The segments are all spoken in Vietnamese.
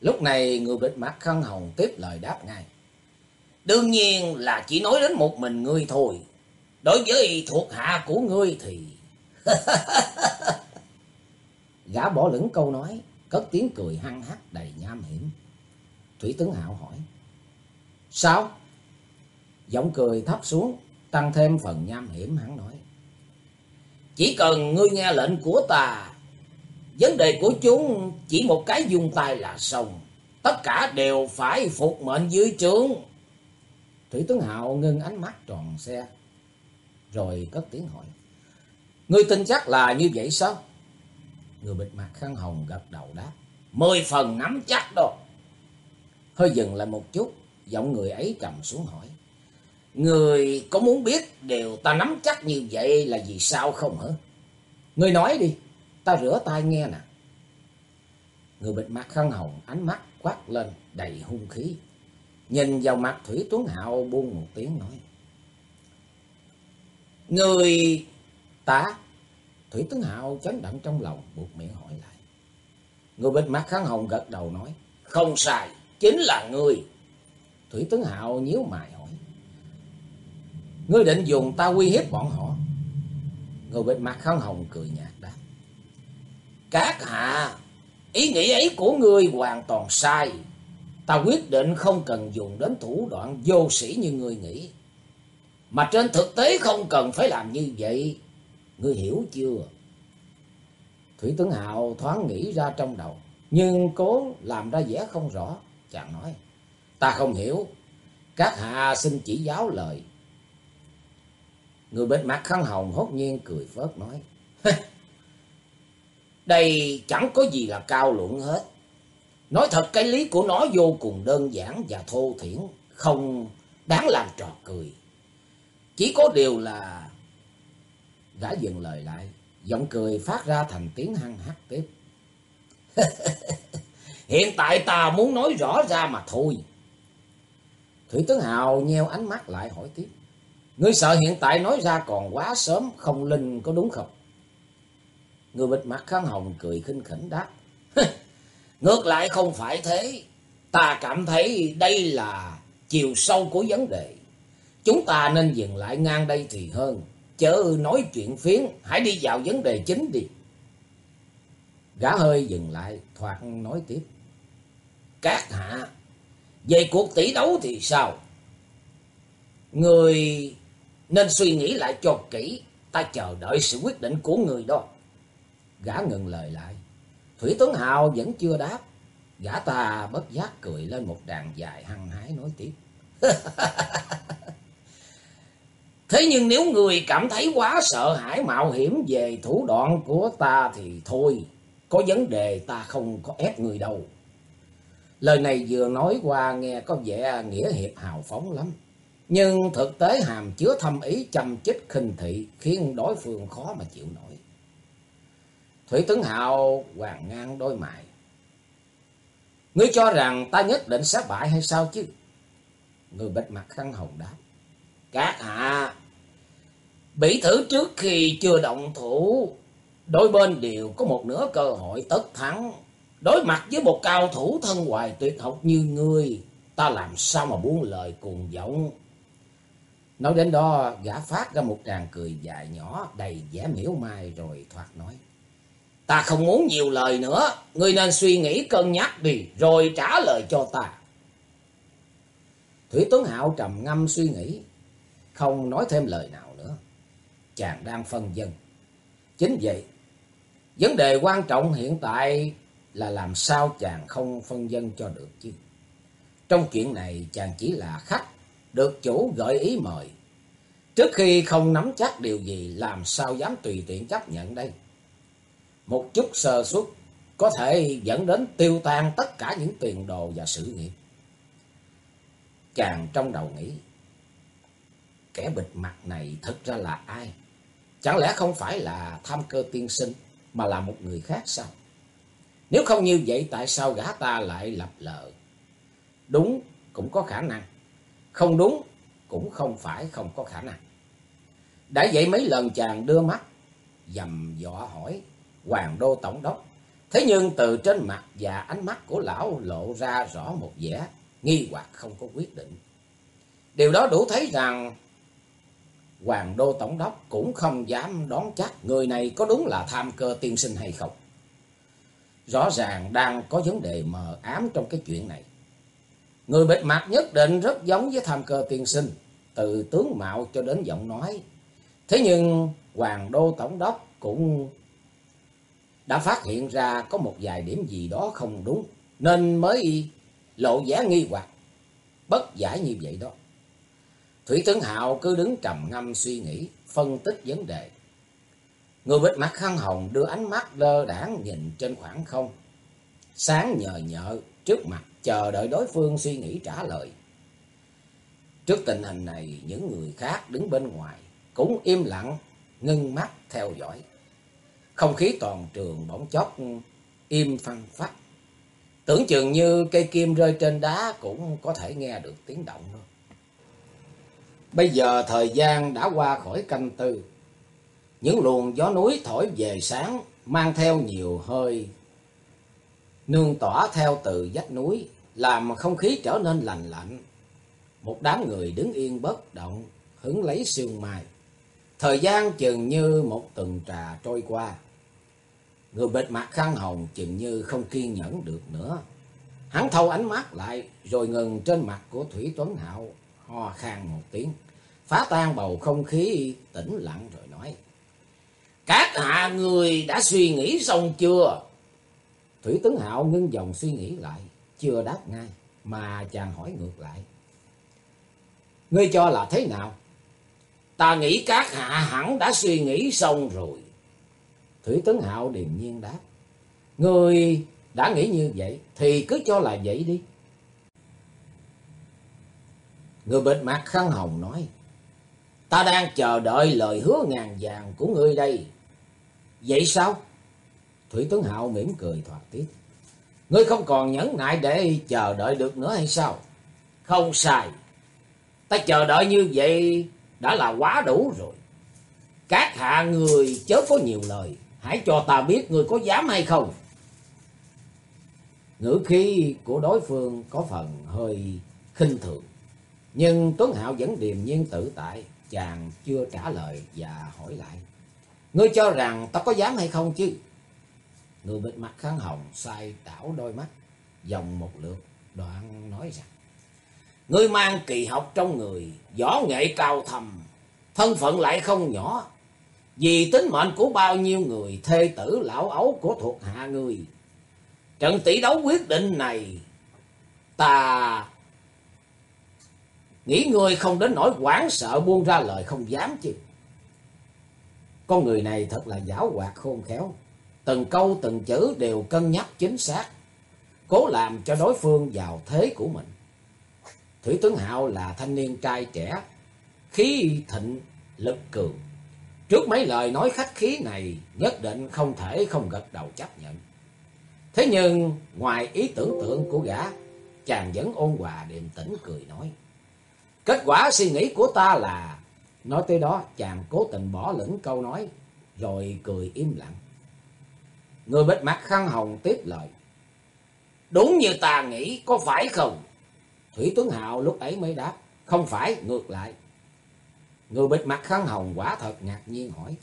Lúc này người bịt mặt khăn hồng tiếp lời đáp ngay. Đương nhiên là chỉ nói đến một mình ngươi thôi. Đối với thuộc hạ của ngươi thì... Gã bỏ lửng câu nói, cất tiếng cười hăng hắc đầy nham hiểm. Thủy Tướng Hạo hỏi. Sao? Giọng cười thấp xuống, tăng thêm phần nham hiểm hắn nói. Chỉ cần ngươi nghe lệnh của ta, vấn đề của chúng chỉ một cái dung tay là xong. Tất cả đều phải phục mệnh dưới trướng. Thủy tướng Hạo ngưng ánh mắt tròn xe, rồi cất tiếng hỏi. Ngươi tin chắc là như vậy sao? Người bịt mặt khăn hồng gật đầu đáp. Mười phần nắm chắc đó. Hơi dừng lại một chút, giọng người ấy trầm xuống hỏi. Người có muốn biết điều ta nắm chắc như vậy là vì sao không hả? Người nói đi, ta rửa tay nghe nè. Người bịt mặt khăn hồng ánh mắt quát lên đầy hung khí. Nhìn vào mặt Thủy Tuấn Hạo buông một tiếng nói. Người ta Thủy Tuấn Hạo chấn động trong lòng buộc miệng hỏi lại. Người bịt mặt khăn hồng gật đầu nói. Không sai, chính là người. Thủy Tuấn Hạo nhíu mày hỏi. Ngươi định dùng ta uy hiếp bọn họ. Người bịt mặt khăn hồng cười nhạt. Các hạ, ý nghĩ ấy của ngươi hoàn toàn sai. Ta quyết định không cần dùng đến thủ đoạn vô sĩ như ngươi nghĩ. Mà trên thực tế không cần phải làm như vậy. Ngươi hiểu chưa? Thủy tướng Hạo thoáng nghĩ ra trong đầu. Nhưng cố làm ra vẻ không rõ. Chàng nói. Ta không hiểu. Các hạ xin chỉ giáo lời. Người bên mặt khăn hồng hốt nhiên cười phớt nói. Đây chẳng có gì là cao luận hết. Nói thật cái lý của nó vô cùng đơn giản và thô thiển. Không đáng làm trò cười. Chỉ có điều là... Gã dừng lời lại. Giọng cười phát ra thành tiếng hăng hắc tiếp. Hiện tại ta muốn nói rõ ra mà thôi. Thủy tướng Hào nheo ánh mắt lại hỏi tiếp. Ngươi sợ hiện tại nói ra còn quá sớm, không linh có đúng không? Người bịt mặt khăn hồng cười khinh khỉnh đáp. Ngược lại không phải thế. Ta cảm thấy đây là chiều sâu của vấn đề. Chúng ta nên dừng lại ngang đây thì hơn. Chớ nói chuyện phiến, hãy đi vào vấn đề chính đi. Gã hơi dừng lại, thoạt nói tiếp. Các hạ, về cuộc tỷ đấu thì sao? Người nên suy nghĩ lại cho kỹ, ta chờ đợi sự quyết định của người đó. Gã ngừng lời lại. Thủy Tuấn Hào vẫn chưa đáp. Gã ta bất giác cười lên một đàn dài hăng hái nói tiếp. Thế nhưng nếu người cảm thấy quá sợ hãi mạo hiểm về thủ đoạn của ta thì thôi. Có vấn đề ta không có ép người đâu. Lời này vừa nói qua nghe có vẻ nghĩa hiệp hào phóng lắm. Nhưng thực tế hàm chứa thâm ý chăm chích khinh thị khiến đối phương khó mà chịu nổi. Thủy Tướng Hạo hoàng ngang đôi mày. Ngươi cho rằng ta nhất định sẽ bại hay sao chứ? Người bịt mặt khăn hồng đáp. Các hạ, bị thử trước khi chưa động thủ, đôi bên đều có một nửa cơ hội tất thắng. Đối mặt với một cao thủ thân hoài tuyệt học như ngươi, ta làm sao mà buông lời cuồng vọng. Nói đến đó, gã phát ra một tràng cười dài nhỏ đầy vẻ miễu mai rồi thoạt nói. Ta không muốn nhiều lời nữa, ngươi nên suy nghĩ cân nhắc đi, rồi trả lời cho ta. Thủy Tuấn Hạo trầm ngâm suy nghĩ, không nói thêm lời nào nữa. Chàng đang phân dân. Chính vậy, vấn đề quan trọng hiện tại là làm sao chàng không phân dân cho được chứ. Trong chuyện này chàng chỉ là khách, được chủ gợi ý mời. Trước khi không nắm chắc điều gì, làm sao dám tùy tiện chấp nhận đây. Một chút sơ suất có thể dẫn đến tiêu tan tất cả những tiền đồ và sự nghiệp. Chàng trong đầu nghĩ, kẻ bịt mặt này thật ra là ai? Chẳng lẽ không phải là tham cơ tiên sinh, mà là một người khác sao? Nếu không như vậy, tại sao gã ta lại lập lờ? Đúng, cũng có khả năng. Không đúng, cũng không phải không có khả năng. Đã vậy mấy lần chàng đưa mắt, dầm dọ hỏi Hoàng Đô Tổng đốc, Thế nhưng từ trên mặt và ánh mắt của lão lộ ra rõ một vẻ nghi hoặc không có quyết định. Điều đó đủ thấy rằng Hoàng đô tổng đốc cũng không dám đoán chắc người này có đúng là tham cơ tiên sinh hay không. Rõ ràng đang có vấn đề mờ ám trong cái chuyện này. Người bịt mặt nhất định rất giống với tham cơ tiên sinh, từ tướng mạo cho đến giọng nói. Thế nhưng Hoàng đô tổng đốc cũng đã phát hiện ra có một vài điểm gì đó không đúng, nên mới lộ vẻ nghi hoặc, bất giải như vậy đó. Thủy tướng Hạo cứ đứng trầm ngâm suy nghĩ, phân tích vấn đề. Người bịt mặt khăn hồng đưa ánh mắt lơ đảng nhìn trên khoảng không. Sáng nhờ nhợ trước mặt chờ đợi đối phương suy nghĩ trả lời. Trước tình hình này, những người khác đứng bên ngoài cũng im lặng, ngưng mắt theo dõi. Không khí toàn trường bỗng chốc im phăng phắc. Tưởng chừng như cây kim rơi trên đá cũng có thể nghe được tiếng động thôi. Bây giờ thời gian đã qua khỏi canh tư. Những luồng gió núi thổi về sáng mang theo nhiều hơi nương tỏa theo từ vách núi, làm không khí trở nên lành lạnh. Một đám người đứng yên bất động, hứng lấy sương mai. Thời gian chừng như một tuần trà trôi qua. Người bịt mặt khăn hồng chừng như không kiên nhẫn được nữa. Hắn thâu ánh mắt lại, rồi ngừng trên mặt của Thủy Tuấn Hạo, ho khan một tiếng, phá tan bầu không khí tĩnh lặng rồi nói. Các hạ người đã suy nghĩ xong chưa? Thủy Tuấn Hạo ngưng dòng suy nghĩ lại, chưa đáp ngay, mà chàng hỏi ngược lại. Ngươi cho là thế nào? Ta nghĩ các hạ hẳn đã suy nghĩ xong rồi. Thủy Tuấn Hạo điềm nhiên đáp. Người đã nghĩ như vậy thì cứ cho là vậy đi. Người bịt mặt khăn hồng nói. Ta đang chờ đợi lời hứa ngàn vàng của ngươi đây. Vậy sao? Thủy Tuấn Hạo mỉm cười thoạt tiếp. Ngươi không còn nhẫn nại để chờ đợi được nữa hay sao? Không sai. Ta chờ đợi như vậy đã là quá đủ rồi. Các hạ người chớ có nhiều lời. Hãy cho ta biết người có dám hay không. Ngữ khí của đối phương có phần hơi khinh thường. Nhưng Tuấn Hạo vẫn điềm nhiên tự tại. Chàng chưa trả lời và hỏi lại. Ngươi cho rằng ta có dám hay không chứ? Người bịt mặt kháng hồng sai đảo đôi mắt, dòng một lượt, đoạn nói rằng. Ngươi mang kỳ học trong người, võ nghệ cao thầm, thân phận lại không nhỏ. Vì tính mệnh của bao nhiêu người, thê tử lão ấu của thuộc hạ người. Trận tỷ đấu quyết định này, ta nghĩ người không đến nỗi quảng sợ buông ra lời không dám chứ. Con người này thật là giáo hoạt khôn khéo. Từng câu từng chữ đều cân nhắc chính xác. Cố làm cho đối phương vào thế của mình. Thủy tướng Hạo là thanh niên trai trẻ. Khí thịnh, lực cường. Trước mấy lời nói khách khí này nhất định không thể không gật đầu chấp nhận. Thế nhưng ngoài ý tưởng tượng của gã, chàng vẫn ôn hòa điềm tĩnh cười nói. Kết quả suy nghĩ của ta là... Nói tới đó chàng cố tình bỏ lửng câu nói, rồi cười im lặng. Người bịt mặt khăn hồng tiếp lời. Đúng như ta nghĩ, có phải không? Thủy Tuấn Hạo lúc ấy mới đáp. Không phải, ngược lại. Người bịt mặt khăn hồng quả thật ngạc nhiên hỏi.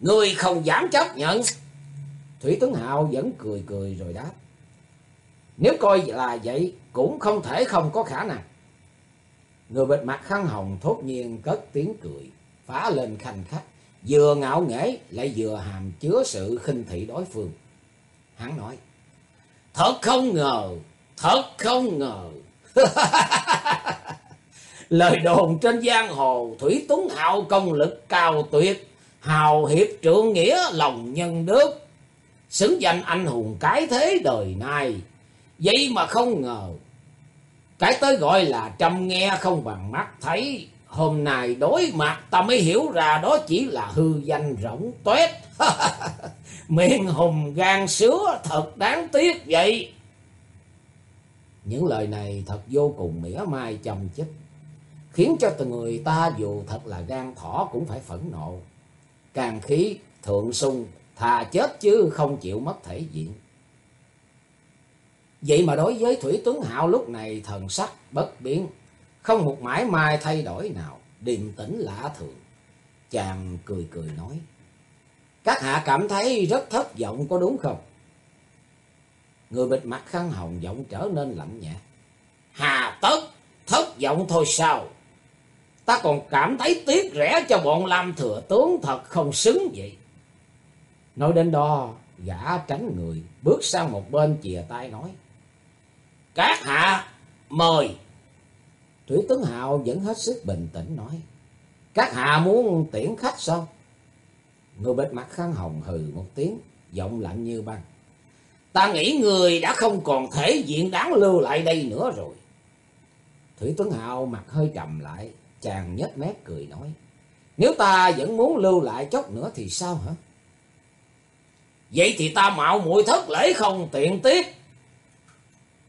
Người không dám chấp nhận. Thủy Tuấn Hạo vẫn cười cười rồi đáp. Nếu coi là vậy, cũng không thể không có khả năng. Người bịt mặt khăn hồng thốt nhiên cất tiếng cười, phá lên khanh khách vừa ngạo nghễ lại vừa hàm chứa sự khinh thị đối phương. Hắn nói, thật không ngờ, thật không ngờ. Lời đồn trên giang hồ, Thủy Tuấn Hạo công lực cao tuyệt, hào hiệp trượng nghĩa lòng nhân đức, xứng danh anh hùng cái thế đời nay Vậy mà không ngờ, cái tới gọi là trăm nghe không bằng mắt thấy, Hôm nay đối mặt ta mới hiểu ra đó chỉ là hư danh rỗng tuếch Miệng hùng gan sứa thật đáng tiếc vậy. Những lời này thật vô cùng mỉa mai chồng chích. Khiến cho từng người ta dù thật là gan thỏ cũng phải phẫn nộ. Càng khí thượng sung thà chết chứ không chịu mất thể diện. Vậy mà đối với Thủy tướng Hạo lúc này thần sắc bất biến, không một mãi mai thay đổi nào, điềm tĩnh lạ thường. Chàng cười cười nói, các hạ cảm thấy rất thất vọng có đúng không? Người bịt mặt khăn hồng giọng trở nên lạnh nhạt. Hà tất, thất vọng thôi sao? Ta còn cảm thấy tiếc rẻ cho bọn Lam Thừa Tướng thật không xứng vậy. Nói đến đó, gã tránh người, bước sang một bên chìa tay nói. Các hạ, mời. Thủy Tướng Hạo vẫn hết sức bình tĩnh nói. Các hạ muốn tiễn khách sao? Người bịt mặt khăn hồng hừ một tiếng, giọng lạnh như băng. Ta nghĩ người đã không còn thể diện đáng lưu lại đây nữa rồi. Thủy Tuấn Hạo mặt hơi trầm lại, chàng nhếch mép cười nói. Nếu ta vẫn muốn lưu lại chốc nữa thì sao hả? Vậy thì ta mạo muội thất lễ không tiện tiếp.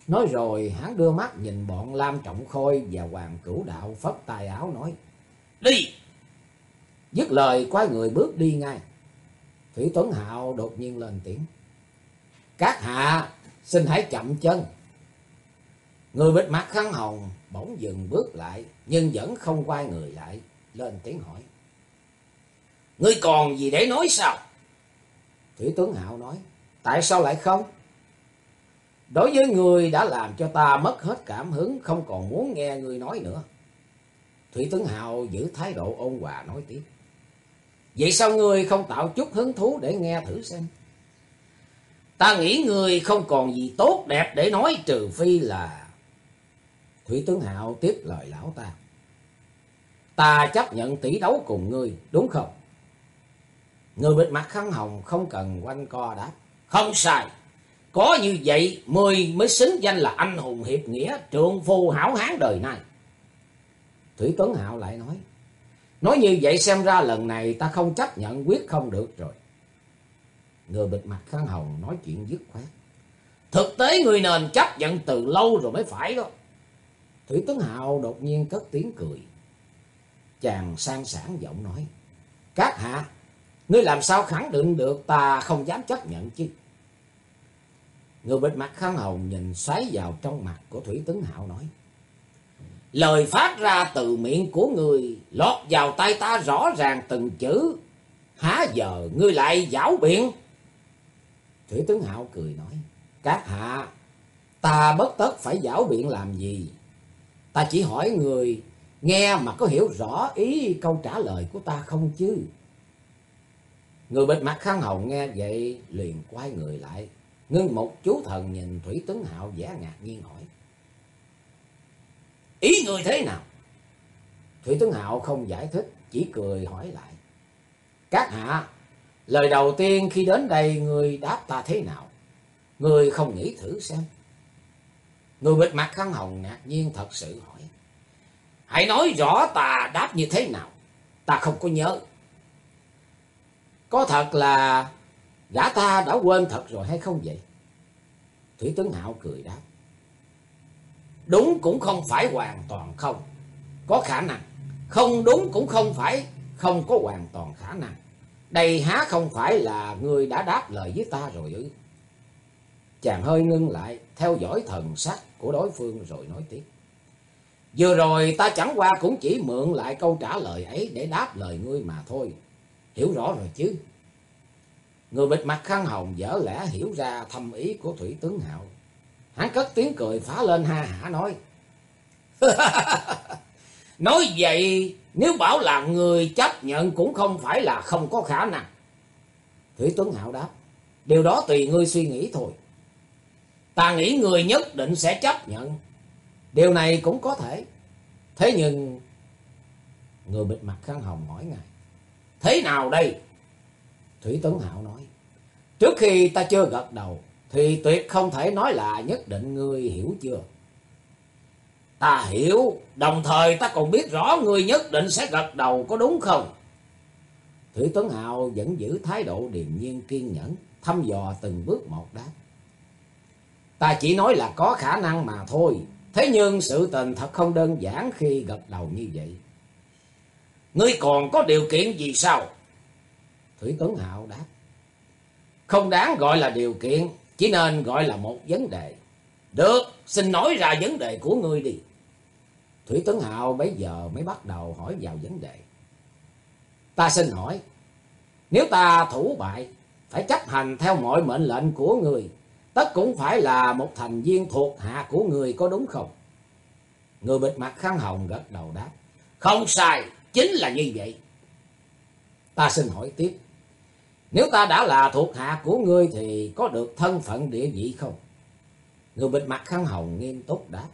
Nói rồi hắn đưa mắt nhìn bọn Lam Trọng Khôi và Hoàng Cửu Đạo phất tay áo nói. Đi! Dứt lời quay người bước đi ngay. Thủy Tuấn Hạo đột nhiên lên tiếng. Các hạ xin hãy chậm chân. Người bịt mặt khăn hồng bỗng dừng bước lại, nhưng vẫn không quay người lại. Lên tiếng hỏi. Ngươi còn gì để nói sao? Thủy tướng Hạo nói. Tại sao lại không? Đối với người đã làm cho ta mất hết cảm hứng, không còn muốn nghe người nói nữa. Thủy tướng Hạo giữ thái độ ôn hòa nói tiếp. Vậy sao ngươi không tạo chút hứng thú để nghe thử xem? Ta nghĩ ngươi không còn gì tốt đẹp để nói, trừ phi là... Thủy tướng Hạo tiếp lời lão ta. Ta chấp nhận tỷ đấu cùng ngươi, đúng không? Người bịt mặt khăn hồng không cần quanh co đáp. Không sai. Có như vậy, mười mới xứng danh là anh hùng hiệp nghĩa, trượng phu hảo hán đời nay. Thủy Tuấn Hạo lại nói. Nói như vậy xem ra lần này ta không chấp nhận quyết không được rồi. Người bịt mặt khăn hồng nói chuyện dứt khoát. Thực tế người nền chấp nhận từ lâu rồi mới phải đó. Thủy Tấn Hạo đột nhiên cất tiếng cười. Chàng sang sản giọng nói. Các hạ, ngươi làm sao khẳng định được ta không dám chấp nhận chứ? Người bịt mặt khăn hồng nhìn xoáy vào trong mặt của Thủy Tấn Hạo nói. Lời phát ra từ miệng của người lọt vào tay ta rõ ràng từng chữ. Há giờ ngươi lại giảo biện? Thủy tướng Hạo cười nói. Các hạ, ta bất tất phải giảo biện làm gì. Ta chỉ hỏi người nghe mà có hiểu rõ ý câu trả lời của ta không chứ. Người bịt mặt khăn hồng nghe vậy liền quay người lại. Ngưng một chú thần nhìn Thủy tấn Hạo vẻ ngạc nhiên hỏi. Ý người thế nào? Thủy tấn Hạo không giải thích, chỉ cười hỏi lại. Các hạ, lời đầu tiên khi đến đây người đáp ta thế nào? Người không nghĩ thử xem. Người bịt mặt khăn hồng ngạc nhiên thật sự hỏi. Hãy nói rõ ta đáp như thế nào? Ta không có nhớ. Có thật là gã ta đã quên thật rồi hay không vậy? Thủy tướng Hạo cười đáp. Đúng cũng không phải hoàn toàn không. Có khả năng. Không đúng cũng không phải không có hoàn toàn khả năng. Đây há không phải là người đã đáp lời với ta rồi ư. Chàng hơi ngưng lại, theo dõi thần sắc của đối phương rồi nói tiếp. Vừa rồi ta chẳng qua cũng chỉ mượn lại câu trả lời ấy để đáp lời ngươi mà thôi. Hiểu rõ rồi chứ. Người bịt mặt khăn hồng dở lẽ hiểu ra thâm ý của Thủy Tướng Hạo. Hắn cất tiếng cười phá lên ha hả nói. nói vậy, nếu bảo là người chấp nhận cũng không phải là không có khả năng. Thủy Tuấn Hạo đáp. Điều đó tùy ngươi suy nghĩ thôi. Ta nghĩ người nhất định sẽ chấp nhận. Điều này cũng có thể. Thế nhưng... Người bịt mặt khăn hồng hỏi ngài. Thế nào đây? Thủy Tuấn Hạo nói. Trước khi ta chưa gật đầu thì tuyệt không thể nói là nhất định ngươi hiểu chưa. Ta hiểu, đồng thời ta còn biết rõ ngươi nhất định sẽ gật đầu có đúng không? Thủy Tuấn Hào vẫn giữ thái độ điềm nhiên kiên nhẫn, thăm dò từng bước một đáp. Ta chỉ nói là có khả năng mà thôi, thế nhưng sự tình thật không đơn giản khi gật đầu như vậy. Ngươi còn có điều kiện gì sao? Thủy Tuấn Hạo đáp. Không đáng gọi là điều kiện, chỉ nên gọi là một vấn đề. Được, xin nói ra vấn đề của ngươi đi. Thủy Tuấn Hạo bây giờ mới bắt đầu hỏi vào vấn đề. Ta xin hỏi, nếu ta thủ bại, phải chấp hành theo mọi mệnh lệnh của người, tất cũng phải là một thành viên thuộc hạ của người có đúng không? Người bịt mặt khăn hồng gật đầu đáp. Không sai, chính là như vậy. Ta xin hỏi tiếp. Nếu ta đã là thuộc hạ của ngươi thì có được thân phận địa vị không? Người bịt mặt khăn hồng nghiêm túc đáp.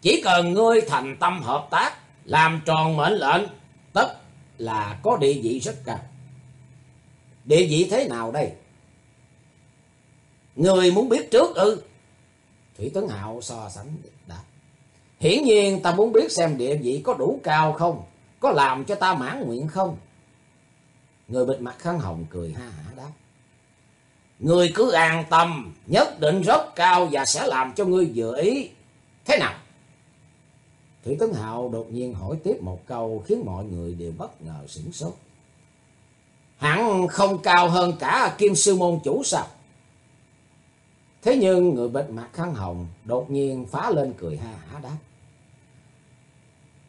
Chỉ cần ngươi thành tâm hợp tác, làm tròn mệnh lệnh, tất là có địa vị rất cao. Địa vị thế nào đây? Người muốn biết trước ư? Thủy Tuấn Hạo so sánh đáp. Hiển nhiên ta muốn biết xem địa vị có đủ cao không? Có làm cho ta mãn nguyện không? Người bịt mặt khăn hồng cười ha hả đáp. Người cứ an tâm, nhất định rất cao và sẽ làm cho ngươi vừa ý. Thế nào? Thủy Tấn Hạo đột nhiên hỏi tiếp một câu khiến mọi người đều bất ngờ sửng sốt. Hẳn không cao hơn cả Kim Sư Môn Chủ sao? Thế nhưng người bịt mặt khăn hồng đột nhiên phá lên cười ha hả đáp.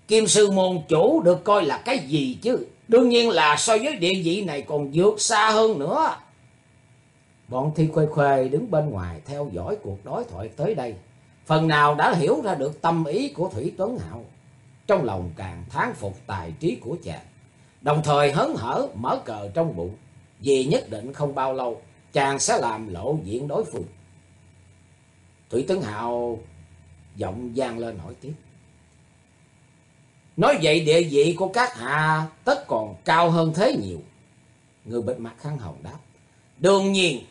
Kim Sư Môn Chủ được coi là cái gì chứ? Đương nhiên là so với địa vị này còn vượt xa hơn nữa. Bọn thi khuê khuê đứng bên ngoài theo dõi cuộc đối thoại tới đây. Phần nào đã hiểu ra được tâm ý của Thủy Tuấn Hạo. Trong lòng càng thán phục tài trí của chàng. Đồng thời hớn hở mở cờ trong bụng. Vì nhất định không bao lâu, chàng sẽ làm lộ diện đối phương. Thủy Tấn Hào giọng gian lên hỏi tiếp. Nói vậy địa vị của các hạ tất còn cao hơn thế nhiều. Người bệnh mặt khăn hồng đáp. Đương nhiên,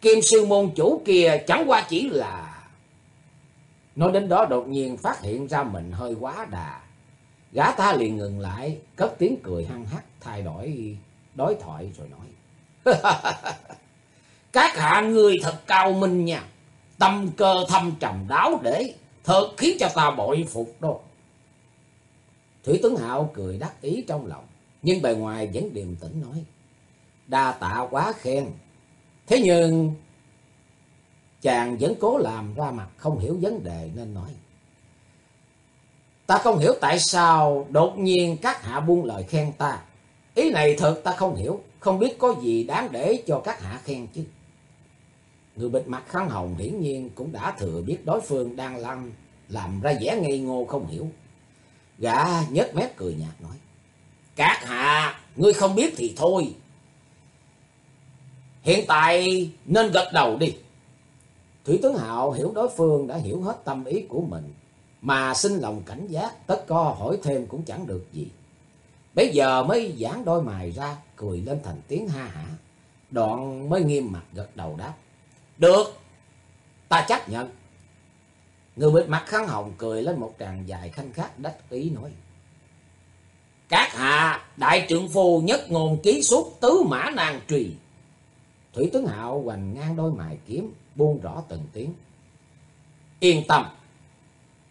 kim sư môn chủ kia chẳng qua chỉ là... Nói đến đó đột nhiên phát hiện ra mình hơi quá đà. Gã ta liền ngừng lại, cất tiếng cười hăng hắc, thay đổi đối thoại rồi nói. Các hạ người thật cao minh nha, tâm cơ thâm trầm đáo để, thật khiến cho ta bội phục đó. Thủy tướng Hạo cười đắc ý trong lòng, nhưng bề ngoài vẫn điềm tĩnh nói. Đa tạ quá khen. Thế nhưng chàng vẫn cố làm ra mặt không hiểu vấn đề nên nói. Ta không hiểu tại sao đột nhiên các hạ buông lời khen ta. Ý này thật ta không hiểu, không biết có gì đáng để cho các hạ khen chứ. Người bịt mặt khăn hồng hiển nhiên cũng đã thừa biết đối phương đang lăng làm ra vẻ ngây ngô không hiểu. Gã nhếch mép cười nhạt nói. Các hạ, ngươi không biết thì thôi. Hiện tại nên gật đầu đi. Thủy tướng Hạo hiểu đối phương đã hiểu hết tâm ý của mình. Mà xin lòng cảnh giác, tất co hỏi thêm cũng chẳng được gì. Bây giờ mới giãn đôi mày ra, cười lên thành tiếng ha hả. Đoạn mới nghiêm mặt gật đầu đáp. Được, ta chấp nhận. Người bịt mặt khăn hồng cười lên một tràng dài khanh khát đắc ý nói. Các hạ, đại trượng phu nhất ngôn ký xuất tứ mã nàng trì. Thủy tướng hạo hoành ngang đôi mài kiếm, buông rõ từng tiếng. Yên tâm,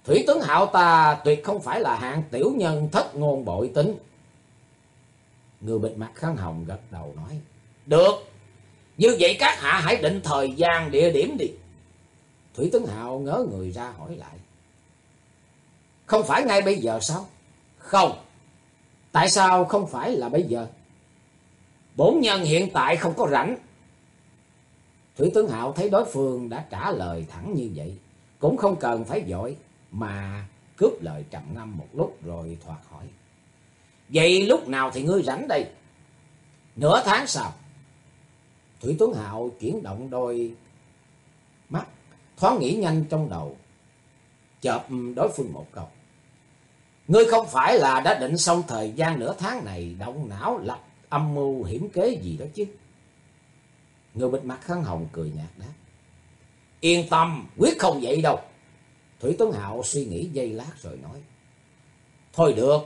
Thủy tướng hạo ta tuyệt không phải là hạng tiểu nhân thất ngôn bội tính. Người bịt mặt khăn hồng gật đầu nói. Được, như vậy các hạ hãy định thời gian địa điểm đi. Thủy Tướng Hạo ngớ người ra hỏi lại. Không phải ngay bây giờ sao? Không. Tại sao không phải là bây giờ? Bổn nhân hiện tại không có rảnh. Thủy Tướng Hạo thấy đối phương đã trả lời thẳng như vậy. Cũng không cần phải dội mà cướp lời trầm ngâm một lúc rồi thoạt hỏi. Vậy lúc nào thì ngươi rảnh đây? Nửa tháng sau. Thủy Tuấn Hạo chuyển động đôi mắt thoáng nghĩ nhanh trong đầu, chợp đối phương một câu. Ngươi không phải là đã định xong thời gian nửa tháng này động não lập âm mưu hiểm kế gì đó chứ? Người bịt mặt khăn hồng cười nhạt đáp. Yên tâm, quyết không vậy đâu. Thủy Tuấn Hạo suy nghĩ giây lát rồi nói. Thôi được,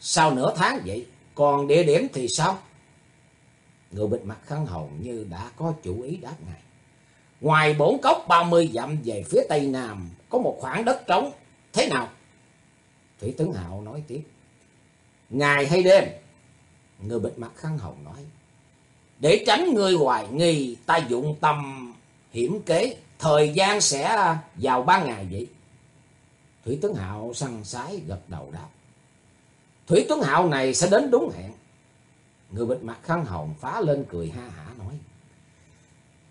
sau nửa tháng vậy, còn địa điểm thì sao? Người bịt mặt khăn hồn như đã có chủ ý đáp ngay. Ngoài bốn cốc 30 dặm về phía tây nam có một khoảng đất trống. Thế nào? Thủy Tấn Hạo nói tiếp. Ngày hay đêm? Người bịt mặt khăn hồng nói. Để tránh người hoài nghi, ta dụng tâm hiểm kế, thời gian sẽ vào ba ngày vậy. Thủy tướng Hạo săn sái gật đầu đáp. Thủy Tuấn Hạo này sẽ đến đúng hẹn. Người bịt mặt khăn hồng phá lên cười ha hả nói.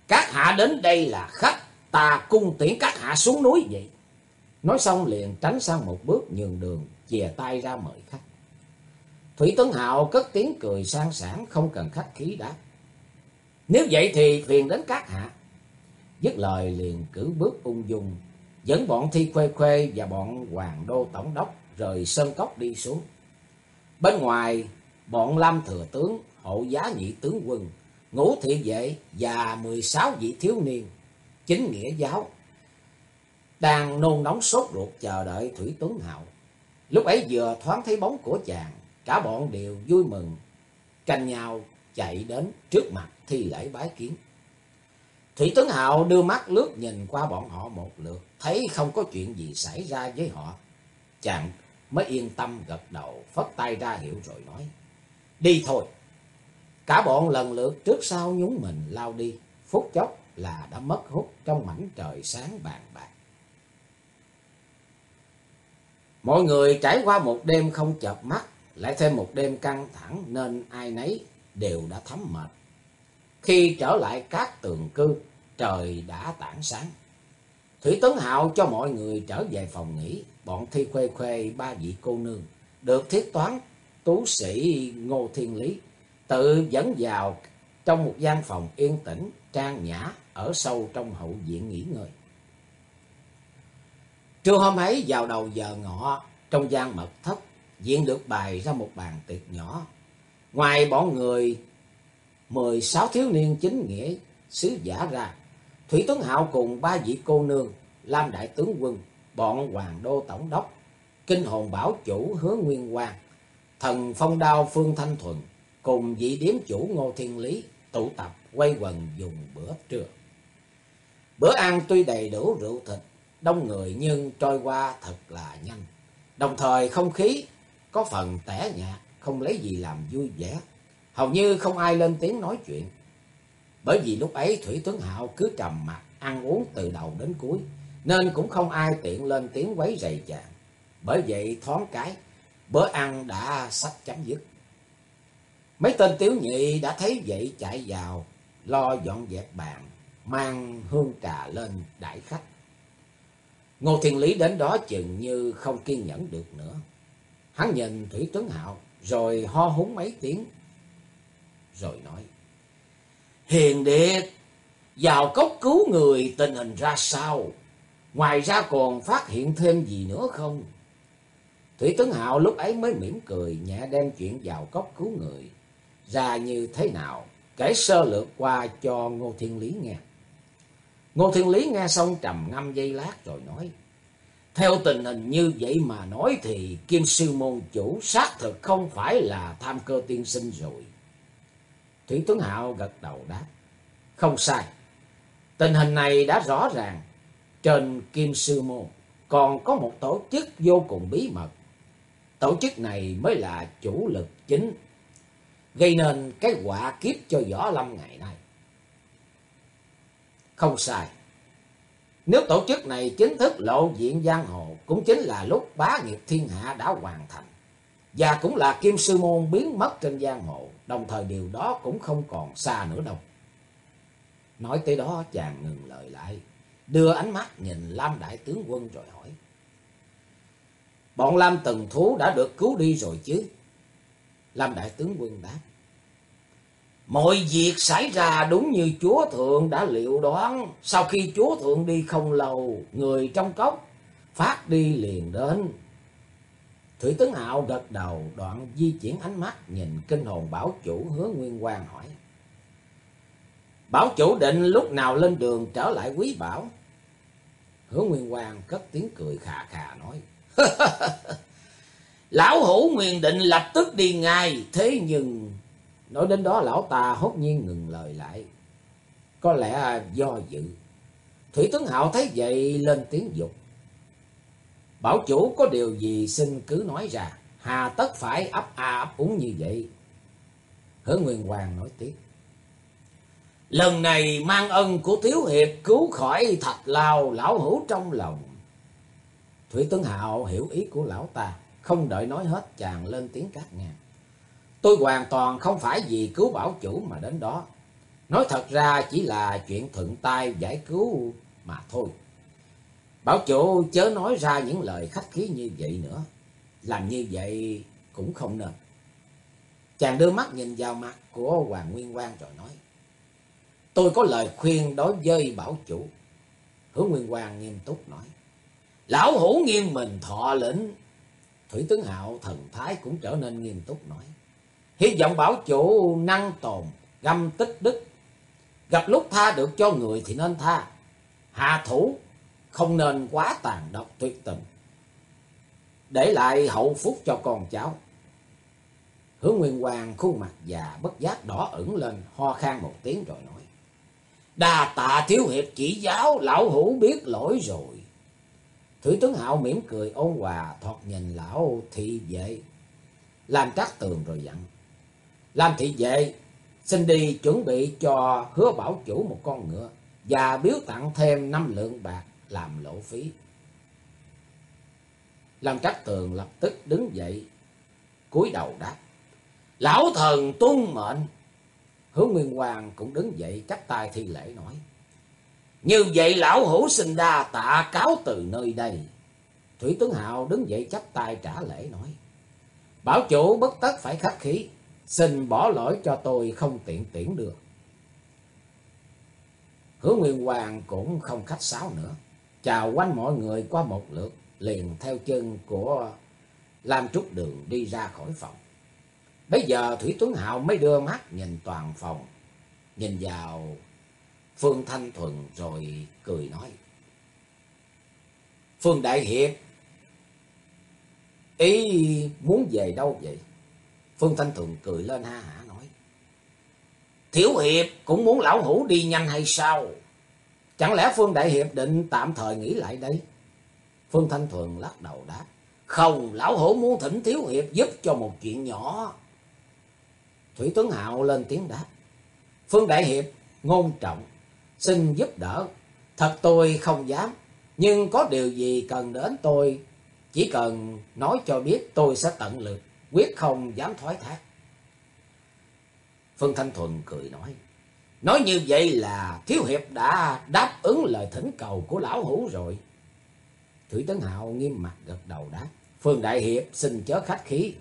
Các hạ đến đây là khách, ta cung tiễn các hạ xuống núi vậy. Nói xong liền tránh sang một bước nhường đường, chìa tay ra mời khách. Thủy Tuấn Hạo cất tiếng cười sang sảng không cần khách khí đáp. Nếu vậy thì phiền đến các hạ. Dứt lời liền cử bước ung dung, dẫn bọn Thi Khuê Khuê và bọn Hoàng Đô Tổng đốc rời sơn cốc đi xuống. Bên ngoài, bọn Lam Thừa Tướng, hộ giá nhị tướng quân, ngũ thị vệ và 16 vị thiếu niên, chính nghĩa giáo, đang nôn nóng sốt ruột chờ đợi Thủy Tuấn Hạo. Lúc ấy vừa thoáng thấy bóng của chàng, cả bọn đều vui mừng, tranh nhau chạy đến trước mặt thi lễ bái kiến. Thủy Tuấn Hạo đưa mắt lướt nhìn qua bọn họ một lượt, thấy không có chuyện gì xảy ra với họ. Chàng mới yên tâm gật đầu, phất tay ra hiệu rồi nói. Đi thôi. Cả bọn lần lượt trước sau nhún mình lao đi, phút chốc là đã mất hút trong mảnh trời sáng bàn bạc. Mọi người trải qua một đêm không chợp mắt, lại thêm một đêm căng thẳng nên ai nấy đều đã thấm mệt. Khi trở lại các tường cư, trời đã tảng sáng. Thủy Tấn Hạo cho mọi người trở về phòng nghỉ, bọn thi khuê khuê ba vị cô nương, được thiết toán tú sĩ Ngô Thiên Lý, tự dẫn vào trong một gian phòng yên tĩnh, trang nhã, ở sâu trong hậu viện nghỉ ngơi. Trưa hôm ấy vào đầu giờ ngọ, trong gian mật thất, diện được bày ra một bàn tiệc nhỏ. Ngoài bọn người, mười sáu thiếu niên chính nghĩa, sứ giả ra, Thủy Tuấn Hạo cùng ba vị cô nương, Lam Đại Tướng Quân, bọn Hoàng Đô Tổng đốc, Kinh Hồn Bảo Chủ Hứa Nguyên Quang, Thần Phong Đao Phương Thanh Thuần, cùng vị điếm chủ Ngô Thiên Lý, tụ tập quay quần dùng bữa trưa. Bữa ăn tuy đầy đủ rượu thịt, đông người nhưng trôi qua thật là nhanh. Đồng thời không khí có phần tẻ nhạt, không lấy gì làm vui vẻ. Hầu như không ai lên tiếng nói chuyện. Bởi vì lúc ấy Thủy Tuấn Hạo cứ trầm mặt ăn uống từ đầu đến cuối, nên cũng không ai tiện lên tiếng quấy rầy chàng. Bởi vậy thoáng cái, bữa ăn đã sắp chấm dứt. Mấy tên tiếu nhị đã thấy vậy chạy vào, lo dọn dẹp bàn, mang hương trà lên đại khách. Ngô Thiên Lý đến đó chừng như không kiên nhẫn được nữa. Hắn nhìn Thủy Tuấn Hạo rồi ho húng mấy tiếng. Rồi nói. Hiền Điệt, vào cốc cứu người tình hình ra sao? Ngoài ra còn phát hiện thêm gì nữa không? Thủy Tuấn Hạo lúc ấy mới mỉm cười, nhẹ đem chuyện vào cốc cứu người. Ra như thế nào? Kể sơ lược qua cho Ngô Thiên Lý nghe. Ngô Thiên Lý nghe xong trầm ngâm giây lát rồi nói. Theo tình hình như vậy mà nói thì Kim Sư Môn Chủ xác thực không phải là tham cơ tiên sinh rồi. Thủy Tuấn Hạo gật đầu đáp. Không sai. Tình hình này đã rõ ràng. Trên Kim Sư Môn còn có một tổ chức vô cùng bí mật. Tổ chức này mới là chủ lực chính. Gây nên cái quả kiếp cho Võ Lâm ngày nay. Không sai. Nếu tổ chức này chính thức lộ diện giang hồ, cũng chính là lúc bá nghiệp thiên hạ đã hoàn thành. Và cũng là Kim Sư Môn biến mất trên giang hồ, đồng thời điều đó cũng không còn xa nữa đâu. Nói tới đó chàng ngừng lời lại, đưa ánh mắt nhìn Lam Đại Tướng Quân rồi hỏi. Bọn Lam Tần Thú đã được cứu đi rồi chứ? Lam Đại Tướng Quân đáp. Mọi việc xảy ra đúng như chúa thượng đã liệu đoán. Sau khi chúa thượng đi không lâu, người trong cốc phát đi liền đến. Thủy Tướng Hạo gật đầu, đoạn di chuyển ánh mắt nhìn kinh hồn bảo chủ hứa Nguyên Quang hỏi. Bảo chủ định lúc nào lên đường trở lại quý bảo? Hứa Nguyên Quang cất tiếng cười khà khà nói. Lão hữu Nguyên định lập tức đi ngay, thế nhưng Nói đến đó lão ta hốt nhiên ngừng lời lại. Có lẽ do dự. Thủy tướng Hạo thấy vậy lên tiếng dục. Bảo chủ có điều gì xin cứ nói ra. Hà tất phải ấp a ấp úng như vậy. Hứa Nguyên Hoàng nói tiếp. Lần này mang ân của Thiếu Hiệp cứu khỏi thạch lao lão hữu trong lòng. Thủy Tướng Hạo hiểu ý của lão ta, không đợi nói hết chàng lên tiếng cắt ngang. Tôi hoàn toàn không phải vì cứu bảo chủ mà đến đó. Nói thật ra chỉ là chuyện thuận tay giải cứu mà thôi. Bảo chủ chớ nói ra những lời khách khí như vậy nữa. Làm như vậy cũng không nên. Chàng đưa mắt nhìn vào mặt của Hoàng Nguyên Quang rồi nói. Tôi có lời khuyên đối với bảo chủ. Hứa Nguyên Quang nghiêm túc nói. Lão hủ nghiêng mình thọ lĩnh. Thủy tướng Hạo thần thái cũng trở nên nghiêm túc nói. Hy vọng bảo chủ năng tồn, găm tích đức. Gặp lúc tha được cho người thì nên tha. Hạ thủ không nên quá tàn độc tuyệt tình. Để lại hậu phúc cho con cháu. hứa Nguyên Hoàng khuôn mặt già bất giác đỏ ửng lên, ho khan một tiếng rồi nói. Đà tạ thiếu hiệp chỉ giáo, lão hữu biết lỗi rồi. Thủy tướng Hạo mỉm cười ôn hòa, thoạt nhìn lão thị vệ. Làm trắc tường rồi dặn. Làm thị vệ, xin đi chuẩn bị cho hứa bảo chủ một con ngựa và biếu tặng thêm năm lượng bạc làm lộ phí. Làm trắc tường lập tức đứng dậy, cúi đầu đáp. Lão thần tuân mệnh. hứa Nguyên Hoàng cũng đứng dậy chắp tay thi lễ nói. Như vậy lão hữu sinh đa tạ cáo từ nơi đây. Thủy tướng Hạo đứng dậy chắp tay trả lễ nói. Bảo chủ bất tất phải khách khí. Xin bỏ lỗi cho tôi không tiện tiễn được. Hứa Nguyên Hoàng cũng không khách sáo nữa. Chào quanh mọi người qua một lượt. Liền theo chân của Lam Trúc Đường đi ra khỏi phòng. Bây giờ Thủy Tuấn Hạo mới đưa mắt nhìn toàn phòng. Nhìn vào Phương Thanh Thuần rồi cười nói. Phương Đại Hiệp, ý muốn về đâu vậy? Phương Thanh Thuần cười lên ha hả nói. Thiếu Hiệp cũng muốn lão hủ đi nhanh hay sao? Chẳng lẽ Phương Đại Hiệp định tạm thời nghỉ lại đây? Phương Thanh Thuần lắc đầu đáp. Không, lão hủ muốn thỉnh Thiếu Hiệp giúp cho một chuyện nhỏ. Thủy Tuấn Hạo lên tiếng đáp. Phương Đại Hiệp, ngôn trọng, xin giúp đỡ. Thật tôi không dám, nhưng có điều gì cần đến tôi, chỉ cần nói cho biết tôi sẽ tận lực, quyết không dám thoái thác. Phương Thanh Thuần cười nói. Nói như vậy là Thiếu Hiệp đã đáp ứng lời thỉnh cầu của Lão Hữu rồi. Thủy Tấn Hạo nghiêm mặt gật đầu đáp. Phương Đại Hiệp xin chớ khách khí.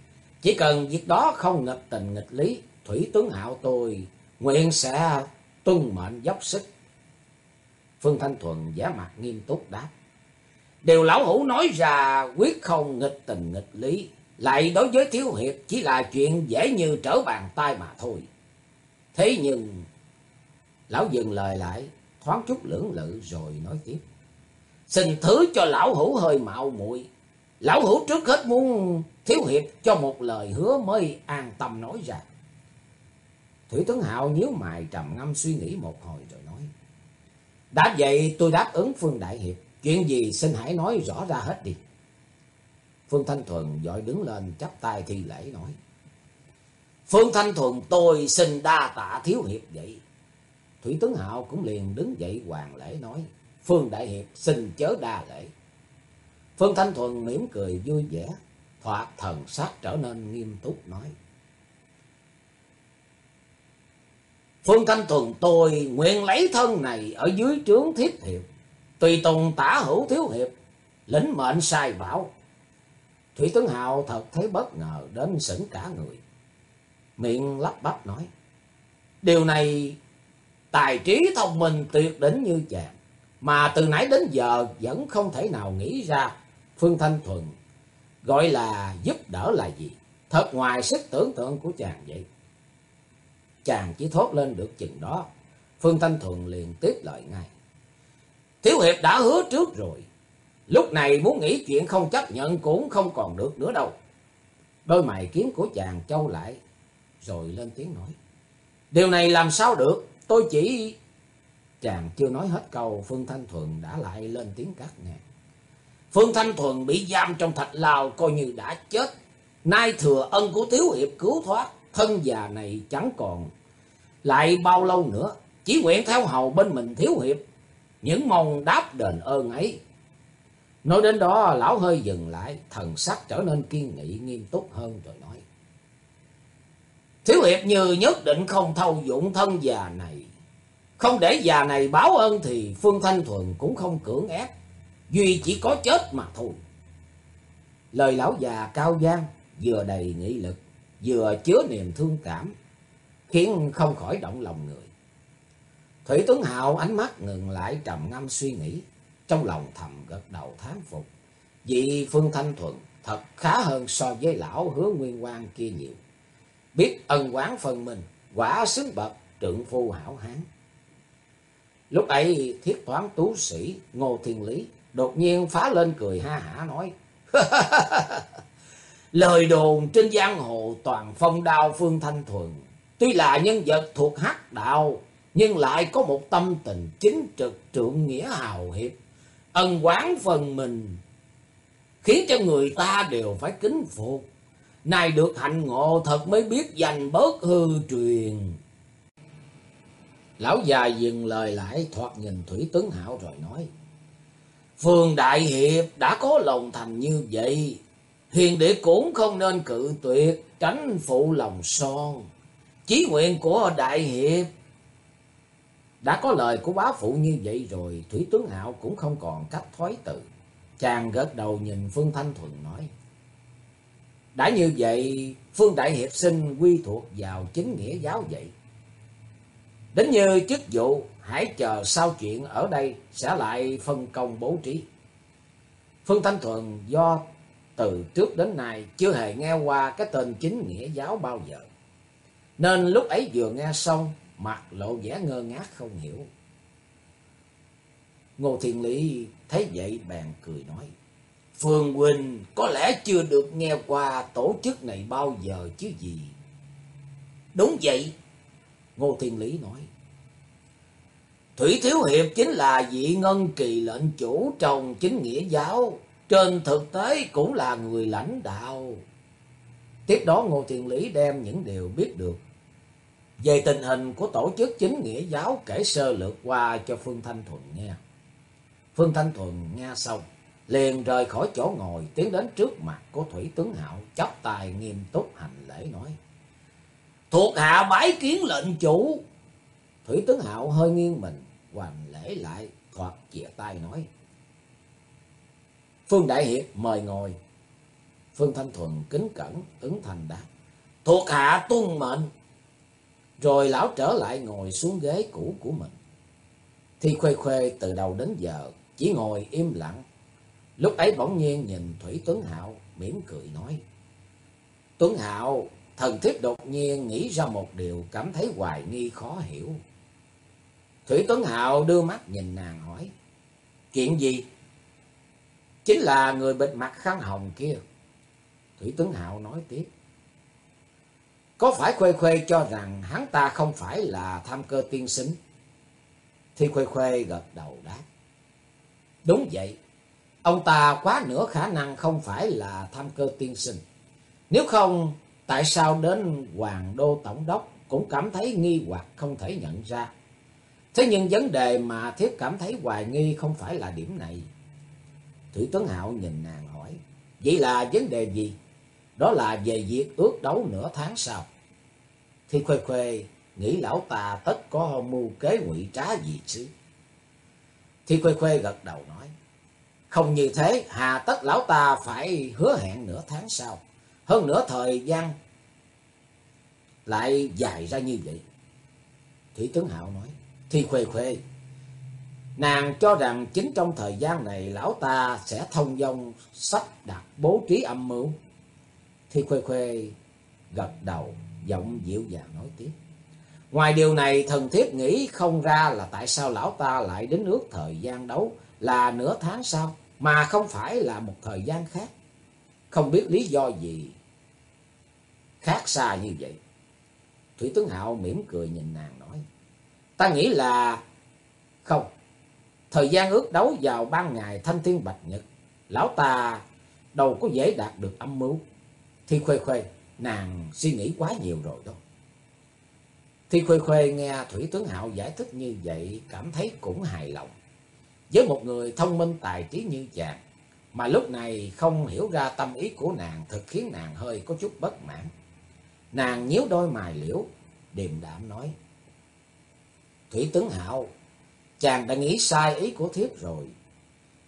Chỉ cần việc đó không nghịch tình nghịch lý. Thủy Tấn Hạo tôi nguyện sẽ tuân mệnh dốc sức. Phương Thanh Thuần giả mặt nghiêm túc đáp. Điều lão hủ nói ra quyết không nghịch tình nghịch lý. Lại đối với Thiếu Hiệp chỉ là chuyện dễ như trở bàn tay mà thôi. Thế nhưng Lão dừng lời lại, thoáng chút lưỡng lự rồi nói tiếp. Xin thứ cho lão hữu hơi mạo muội Lão hữu trước hết muốn thiếu hiệp cho một lời hứa mới an tâm nói ra. Thủy Tuấn Hạo nhíu mày trầm ngâm suy nghĩ một hồi rồi. Đã vậy tôi đáp ứng Phương Đại Hiệp. Chuyện gì xin hãy nói rõ ra hết đi. Phương Thanh Thuần dội đứng lên, chắp tay thi lễ nói. Phương Thanh Thuần, tôi xin đa tạ thiếu hiệp vậy. Thủy Tướng Hạo cũng liền đứng dậy hoàng lễ nói. Phương Đại Hiệp, xin chớ đa lễ. Phương Thanh Thuần mỉm cười vui vẻ. Thoạt thần sắc trở nên nghiêm túc nói. Phương Thanh Thuần tôi nguyện lấy thân này ở dưới trướng thiết hiệp. Tùy tùng tả hữu thiếu hiệp. Lĩnh mệnh sai bảo. Thủy Tướng Hạo thật thấy bất ngờ đến sững cả người. Miệng lắp bắp nói. Điều này, Tài trí thông minh tuyệt đỉnh như chàng. Mà từ nãy đến giờ vẫn không thể nào nghĩ ra Phương Thanh Thuần gọi là giúp đỡ là gì. Thật ngoài sức tưởng tượng của chàng vậy. Chàng chỉ thốt lên được chừng đó. Phương Thanh Thuần liền tiếp lời ngay. Thiếu Hiệp đã hứa trước rồi. Lúc này muốn nghĩ chuyện không chấp nhận cũng không còn được nữa đâu. Đôi mày kiếm của chàng trâu lại. Rồi lên tiếng nói. Điều này làm sao được. Tôi chỉ... Chàng chưa nói hết câu, Phương Thanh Thuần đã lại lên tiếng cắt ngang. Phương Thanh Thuần bị giam trong thạch lao coi như đã chết. Nay thừa ân của Tiếu Hiệp cứu thoát, thân già này chẳng còn. Lại bao lâu nữa, Chỉ nguyện theo hầu bên mình thiếu hiệp. Những mong đáp đền ơn ấy. Nói đến đó lão hơi dừng lại. Thần sắc trở nên kiên nghị nghiêm túc hơn rồi nói. Thiếu hiệp như nhất định không thâu dụng thân già này. Không để già này báo ơn thì Phương Thanh Thuần cũng không cưỡng ép. Duy chỉ có chết mà thôi. Lời lão già cao gian vừa đầy nghị lực, vừa chứa niềm thương cảm, khiến không khỏi động lòng người. Thủy Tuấn Hạo ánh mắt ngừng lại trầm ngâm suy nghĩ, trong lòng thầm gật đầu thán phục. Vì Phương Thanh Thuận thật khá hơn so với lão hứa nguyên quan kia nhiều. Biết ân quán phần mình, quả xứng bậc trượng phu hảo hán. Lúc ấy thiết toán tú sĩ Ngô Thiên Lý đột nhiên phá lên cười ha hả nói. Lời đồn trên giang hồ toàn phong đao Phương Thanh Thuận. Tuy là nhân vật thuộc hắc đạo, nhưng lại có một tâm tình chính trực trượng nghĩa hào hiệp. Ân quán phần mình, khiến cho người ta đều phải kính phục. Này được hạnh ngộ thật mới biết dành bớt hư truyền. Lão già dừng lời lại thoạt nhìn Thủy Tấn Hạo rồi nói. phường Đại Hiệp đã có lòng thành như vậy. Hiền đệ cũng không nên cự tuyệt, tránh phụ lòng son. Chí nguyện của Đại Hiệp. Đã có lời của bá phụ như vậy rồi, Thủy Tướng Hạo cũng không còn cách thoái từ. Chàng gật đầu nhìn Phương Thanh Thuần nói. Đã như vậy, Phương Đại Hiệp xin quy thuộc vào chính nghĩa giáo vậy. Đến như chức vụ, hãy chờ sau chuyện ở đây sẽ lại phân công bố trí. Phương Thanh Thuần do từ trước đến nay chưa hề nghe qua cái tên chính nghĩa giáo bao giờ. Nên lúc ấy vừa nghe xong, mặt lộ vẻ ngơ ngác không hiểu. Ngô Thiền Lý thấy vậy bèn cười nói. Phương Huynh có lẽ chưa được nghe qua tổ chức này bao giờ chứ gì. Đúng vậy. Ngô Thiên Lý nói. Thủy Thiếu Hiệp chính là vị ngân kỳ lệnh chủ trong chính nghĩa giáo. Trên thực tế cũng là người lãnh đạo. Tiếp đó Ngô Thiên Lý đem những điều biết được. Về tình hình của tổ chức chính nghĩa giáo kể sơ lược qua cho Phương Thanh Thuần nghe. Phương Thanh Thuần nghe xong liền rời khỏi chỗ ngồi tiến đến trước mặt của Thủy Tướng Hạo, chắp tay nghiêm túc hành lễ nói: "Thuộc hạ bái kiến lệnh chủ." Thủy Tướng Hạo hơi nghiêng mình, hoàn lễ lại, thoạt chìa tay nói: "Phương đại hiệp mời ngồi." Phương Thanh Thuần kính cẩn ứng thành đáp: "Thuộc hạ tuân mệnh." Rồi lão trở lại ngồi xuống ghế cũ của mình. Thi Khuê Khuê từ đầu đến giờ chỉ ngồi im lặng Lúc ấy bỗng nhiên nhìn Thủy Tuấn Hạo mỉm cười nói. Tuấn Hạo, thần thiếp đột nhiên nghĩ ra một điều cảm thấy hoài nghi khó hiểu. Thủy Tuấn Hạo đưa mắt nhìn nàng hỏi. Chuyện gì? Chính là người bịt mặt khăn hồng kia. Thủy Tuấn Hạo nói tiếp. Có phải Khuê Khuê cho rằng hắn ta không phải là tham cơ tiên sinh? Thì Khuê Khuê gật đầu đáp. Đúng vậy. Ông ta quá nửa khả năng không phải là tham cơ tiên sinh. Nếu không, tại sao đến Hoàng Đô Tổng đốc cũng cảm thấy nghi hoặc không thể nhận ra. Thế nhưng vấn đề mà Thiết cảm thấy hoài nghi không phải là điểm này. Thủy Tuấn Hạo nhìn nàng hỏi, vậy là vấn đề gì? Đó là về việc ước đấu nửa tháng sau. Thì Khuê Khuê nghĩ lão ta tất có mưu kế ngụy trá gì chứ. Thì Khuê Khuê gật đầu nói, không như thế, hà tất lão ta phải hứa hẹn nửa tháng sau. Hơn nữa thời gian lại dài ra như vậy. Thủy tướng Hạo nói, thì khuê khuê. Nàng cho rằng chính trong thời gian này lão ta sẽ thông dong sắp đặt bố trí âm mưu. Thì khuê khuê gật đầu, giọng dịu dàng nói tiếp. Ngoài điều này thần thiết nghĩ không ra là tại sao lão ta lại đến nước thời gian đấu là nửa tháng sau, mà không phải là một thời gian khác. Không biết lý do gì khác xa như vậy. Thủy tướng Hạo mỉm cười nhìn nàng nói. Ta nghĩ là... Không. Thời gian ước đấu vào ban ngày thanh thiên bạch nhật. Lão ta đâu có dễ đạt được âm mưu. Thi khuê khuê, nàng suy nghĩ quá nhiều rồi đó. Thi Khuê Khuê nghe Thủy Tướng Hạo giải thích như vậy cảm thấy cũng hài lòng. Với một người thông minh tài trí như chàng, mà lúc này không hiểu ra tâm ý của nàng thật khiến nàng hơi có chút bất mãn. Nàng nhíu đôi mày liễu, điềm đạm nói. Thủy Tướng Hạo, chàng đã nghĩ sai ý của thiếp rồi.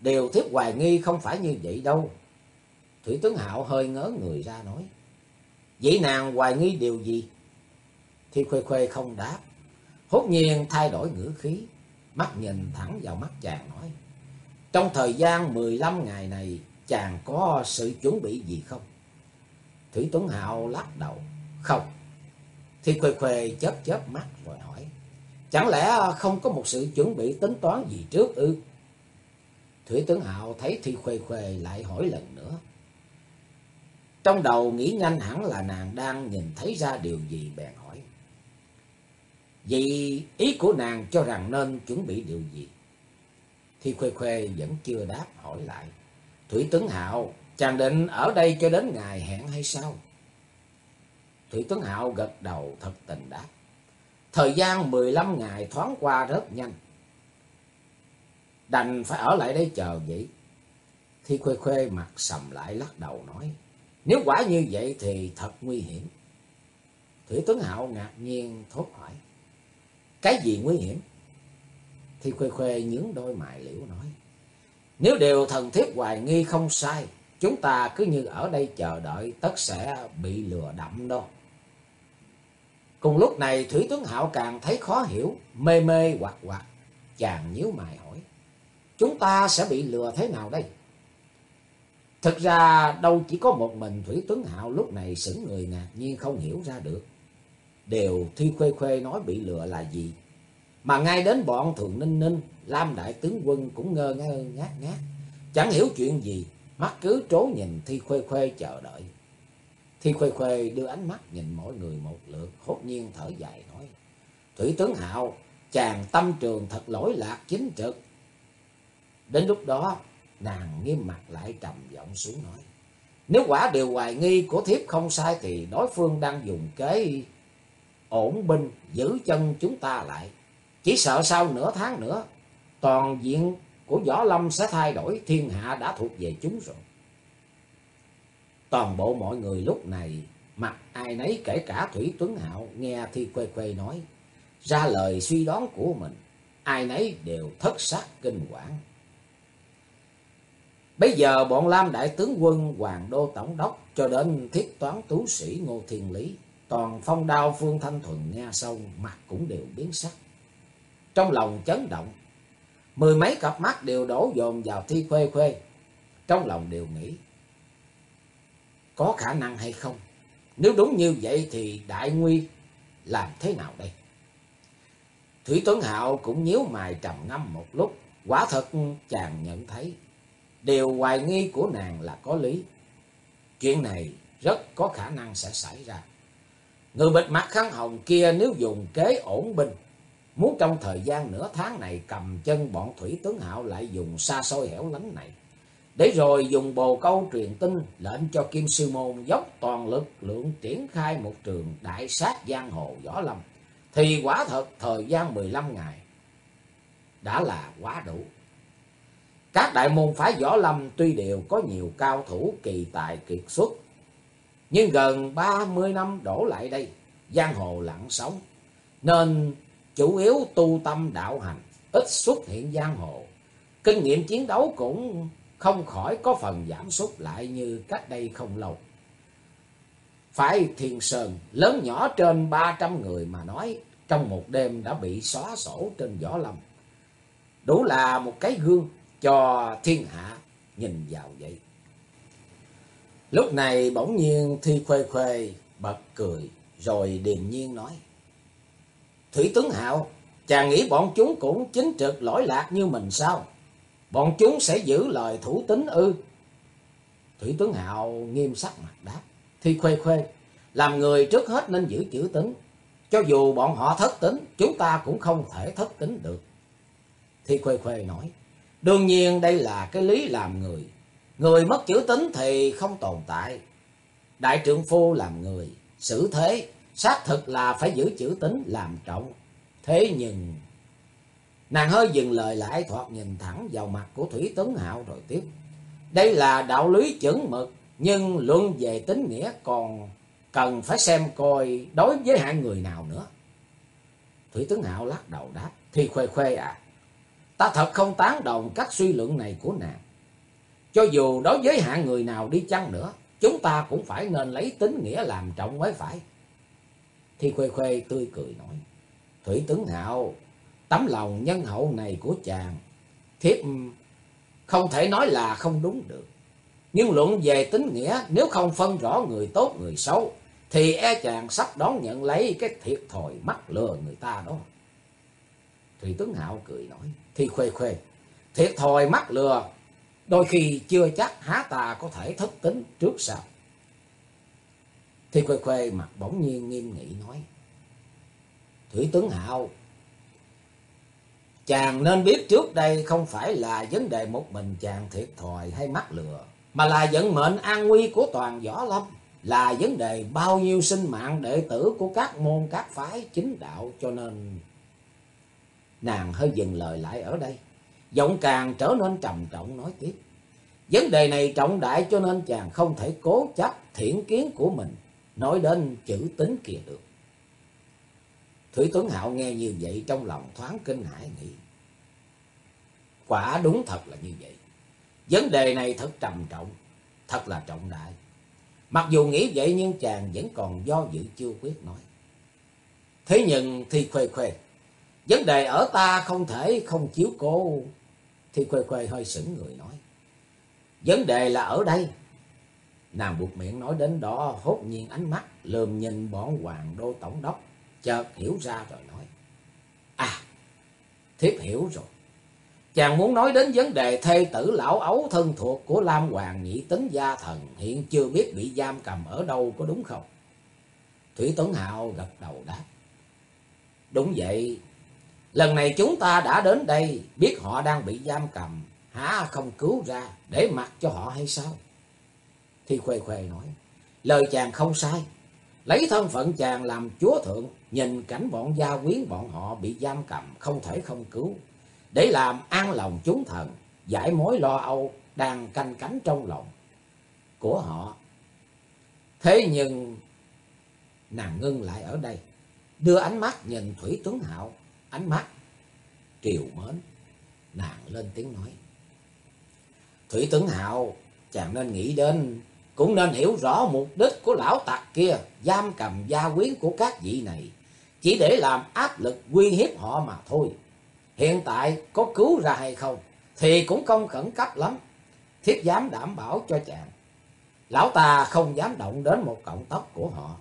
Điều thiếp hoài nghi không phải như vậy đâu. Thủy Tướng Hạo hơi ngớ người ra nói. Vậy nàng hoài nghi điều gì? Thi Khuê Khuê không đáp. Hốt nhiên thay đổi ngữ khí. Mắt nhìn thẳng vào mắt chàng nói. Trong thời gian 15 ngày này, chàng có sự chuẩn bị gì không? Thủy Tuấn Hạo lắc đầu. Không. Thi Khuê Khuê chớp chớp mắt rồi hỏi. Chẳng lẽ không có một sự chuẩn bị tính toán gì trước ư? Thủy Tuấn Hạo thấy Thi Khuê Khuê lại hỏi lần nữa. Trong đầu nghĩ nhanh hẳn là nàng đang nhìn thấy ra điều gì bèn hỏi. Vì ý của nàng cho rằng nên chuẩn bị điều gì? Thi Khuê Khuê vẫn chưa đáp hỏi lại. Thủy Tuấn Hạo, chàng định ở đây cho đến ngày hẹn hay sao? Thủy Tuấn Hạo gật đầu thật tình đáp. Thời gian 15 ngày thoáng qua rất nhanh. Đành phải ở lại đây chờ vậy. Thi Khuê Khuê mặt sầm lại lắc đầu nói. Nếu quả như vậy thì thật nguy hiểm. Thủy Tuấn Hạo ngạc nhiên thốt hỏi. Cái gì nguy hiểm? Thì Khuê Khuê nhướng đôi mày liễu nói. Nếu điều thần thiết hoài nghi không sai, chúng ta cứ như ở đây chờ đợi tất sẽ bị lừa đậm đó. Cùng lúc này Thủy Tuấn Hạo càng thấy khó hiểu, mê mê hoặc hoặc. Chàng nhíu mày hỏi. Chúng ta sẽ bị lừa thế nào đây? Thực ra đâu chỉ có một mình Thủy Tuấn Hạo lúc này sững người ngạc nhiên không hiểu ra được. Đều Thi Khuê Khuê nói bị lừa là gì. Mà ngay đến bọn Thường Ninh Ninh, Lam Đại Tướng Quân cũng ngơ ngơ ngát ngát. Chẳng hiểu chuyện gì, mắt cứ trố nhìn Thi Khuê Khuê chờ đợi. Thi Khuê Khuê đưa ánh mắt nhìn mỗi người một lượt, hốt nhiên thở dài nói. Thủy Tướng Hạo, chàng tâm trường thật lỗi lạc chính trực. Đến lúc đó, nàng nghiêm mặt lại trầm giọng xuống nói. Nếu quả điều hoài nghi của thiếp không sai thì đối phương đang dùng kế ổn binh giữ chân chúng ta lại. Chỉ sợ sau nửa tháng nữa, toàn diện của Võ Lâm sẽ thay đổi, thiên hạ đã thuộc về chúng rồi. Toàn bộ mọi người lúc này, mặt ai nấy kể cả Thủy Tuấn Hạo nghe Thi Quê Quê nói, ra lời suy đoán của mình, ai nấy đều thất sắc kinh quản. Bây giờ bọn Lam Đại Tướng Quân, Hoàng Đô Tổng đốc cho đến thiết toán tú sĩ Ngô Thiên Lý, toàn phong đao Phương Thanh Thuần nghe xong, mặt cũng đều biến sắc. Trong lòng chấn động, mười mấy cặp mắt đều đổ dồn vào thi khuê khuê. Trong lòng đều nghĩ, có khả năng hay không? Nếu đúng như vậy thì đại nguy làm thế nào đây? Thủy Tuấn Hạo cũng nhíu mày trầm ngâm một lúc, quả thật chàng nhận thấy điều hoài nghi của nàng là có lý. Chuyện này rất có khả năng sẽ xảy ra. Người bịt mặt khăn hồng kia nếu dùng kế ổn binh, muốn trong thời gian nửa tháng này cầm chân bọn Thủy Tướng Hạo lại dùng xa xôi hẻo lánh này. Để rồi dùng bồ câu truyền tin lệnh cho Kim Sư Môn dốc toàn lực lượng triển khai một trường đại sát giang hồ võ lâm. Thì quả thật thời gian 15 ngày đã là quá đủ. Các đại môn phái võ lâm tuy đều có nhiều cao thủ kỳ tài kiệt xuất. Nhưng gần 30 năm đổ lại đây, giang hồ lặng sống. Nên chủ yếu tu tâm đạo hành, ít xuất hiện giang hồ. Kinh nghiệm chiến đấu cũng không khỏi có phần giảm sút lại như cách đây không lâu. Phải thiền sơn lớn nhỏ trên 300 người mà nói, trong một đêm đã bị xóa sổ trên võ lâm. Đủ là một cái gương cho thiên hạ nhìn vào vậy. Lúc này bỗng nhiên Thi Khuê Khuê bật cười rồi điềm nhiên nói. Thủy tướng Hạo, chàng nghĩ bọn chúng cũng chính trực lỗi lạc như mình sao? Bọn chúng sẽ giữ lời thủ tính ư? Thủy tướng Hạo nghiêm sắc mặt đáp. Thi Khuê Khuê, làm người trước hết nên giữ chữ tính. Cho dù bọn họ thất tính, chúng ta cũng không thể thất tính được. Thi Khuê Khuê nói. Đương nhiên đây là cái lý làm người. Người mất chữ tính thì không tồn tại. Đại trượng phu làm người, xử thế, xác thực là phải giữ chữ tính làm trọng. Thế nhưng... Nàng hơi dừng lời lại thoạt nhìn thẳng vào mặt của Thủy Tấn Hạo rồi tiếp. Đây là đạo lý chuẩn mực, nhưng luận về tính nghĩa còn cần phải xem coi đối với hạng người nào nữa. Thủy Tấn Hạo lắc đầu đáp, thì khuê khuê à, ta thật không tán đồng cách suy luận này của nàng. Cho dù đối với hạng người nào đi chăng nữa, chúng ta cũng phải nên lấy tính nghĩa làm trọng mới phải. Thì khuê khuê tươi cười nói, Thủy tướng Hạo, tấm lòng nhân hậu này của chàng, thiếp không thể nói là không đúng được. Nhưng luận về tính nghĩa, nếu không phân rõ người tốt người xấu, thì e chàng sắp đón nhận lấy cái thiệt thòi mắc lừa người ta đó. Thủy tướng Hạo cười nói, thì khuê khuê, thiệt thòi mắc lừa, đôi khi chưa chắc há ta có thể thất tính trước sau. Thì khuê khuê mặt bỗng nhiên nghiêm nghị nói, Thủy tướng Hạo, chàng nên biết trước đây không phải là vấn đề một mình chàng thiệt thòi hay mắc lừa, mà là vận mệnh an nguy của toàn võ lâm là vấn đề bao nhiêu sinh mạng đệ tử của các môn các phái chính đạo cho nên nàng hơi dừng lời lại ở đây. Giọng càng trở nên trầm trọng nói tiếp. Vấn đề này trọng đại cho nên chàng không thể cố chấp thiện kiến của mình nói đến chữ tính kia được. Thủy Tuấn Hạo nghe như vậy trong lòng thoáng kinh hãi nghĩ. Quả đúng thật là như vậy. Vấn đề này thật trầm trọng, thật là trọng đại. Mặc dù nghĩ vậy nhưng chàng vẫn còn do dự chưa quyết nói. Thế nhưng thì khuê khuê, vấn đề ở ta không thể không chiếu cố. Thì khuê khuê hơi sững người nói. Vấn đề là ở đây. Nàng buộc miệng nói đến đó hốt nhiên ánh mắt lườm nhìn bọn hoàng đô tổng đốc. Chợt hiểu ra rồi nói. À, thiếp hiểu rồi. Chàng muốn nói đến vấn đề thê tử lão ấu thân thuộc của Lam Hoàng nhị tính gia thần hiện chưa biết bị giam cầm ở đâu có đúng không? Thủy Tuấn Hạo gật đầu đáp. Đúng vậy, lần này chúng ta đã đến đây biết họ đang bị giam cầm, hả không cứu ra để mặc cho họ hay sao? Thì khuê khuê nói, lời chàng không sai, lấy thân phận chàng làm chúa thượng, nhìn cảnh bọn gia quyến bọn họ bị giam cầm không thể không cứu để làm an lòng chúng thần, giải mối lo âu đang canh cánh trong lòng của họ. Thế nhưng nàng ngưng lại ở đây, đưa ánh mắt nhìn Thủy Tuấn Hạo, ánh mắt triều mến, nàng lên tiếng nói. Thủy Tuấn Hạo, chàng nên nghĩ đến, cũng nên hiểu rõ mục đích của lão tặc kia, giam cầm gia quyến của các vị này, chỉ để làm áp lực uy hiếp họ mà thôi. Hiện tại có cứu ra hay không thì cũng không khẩn cấp lắm. Thiết dám đảm bảo cho chàng. Lão ta không dám động đến một cộng tóc của họ.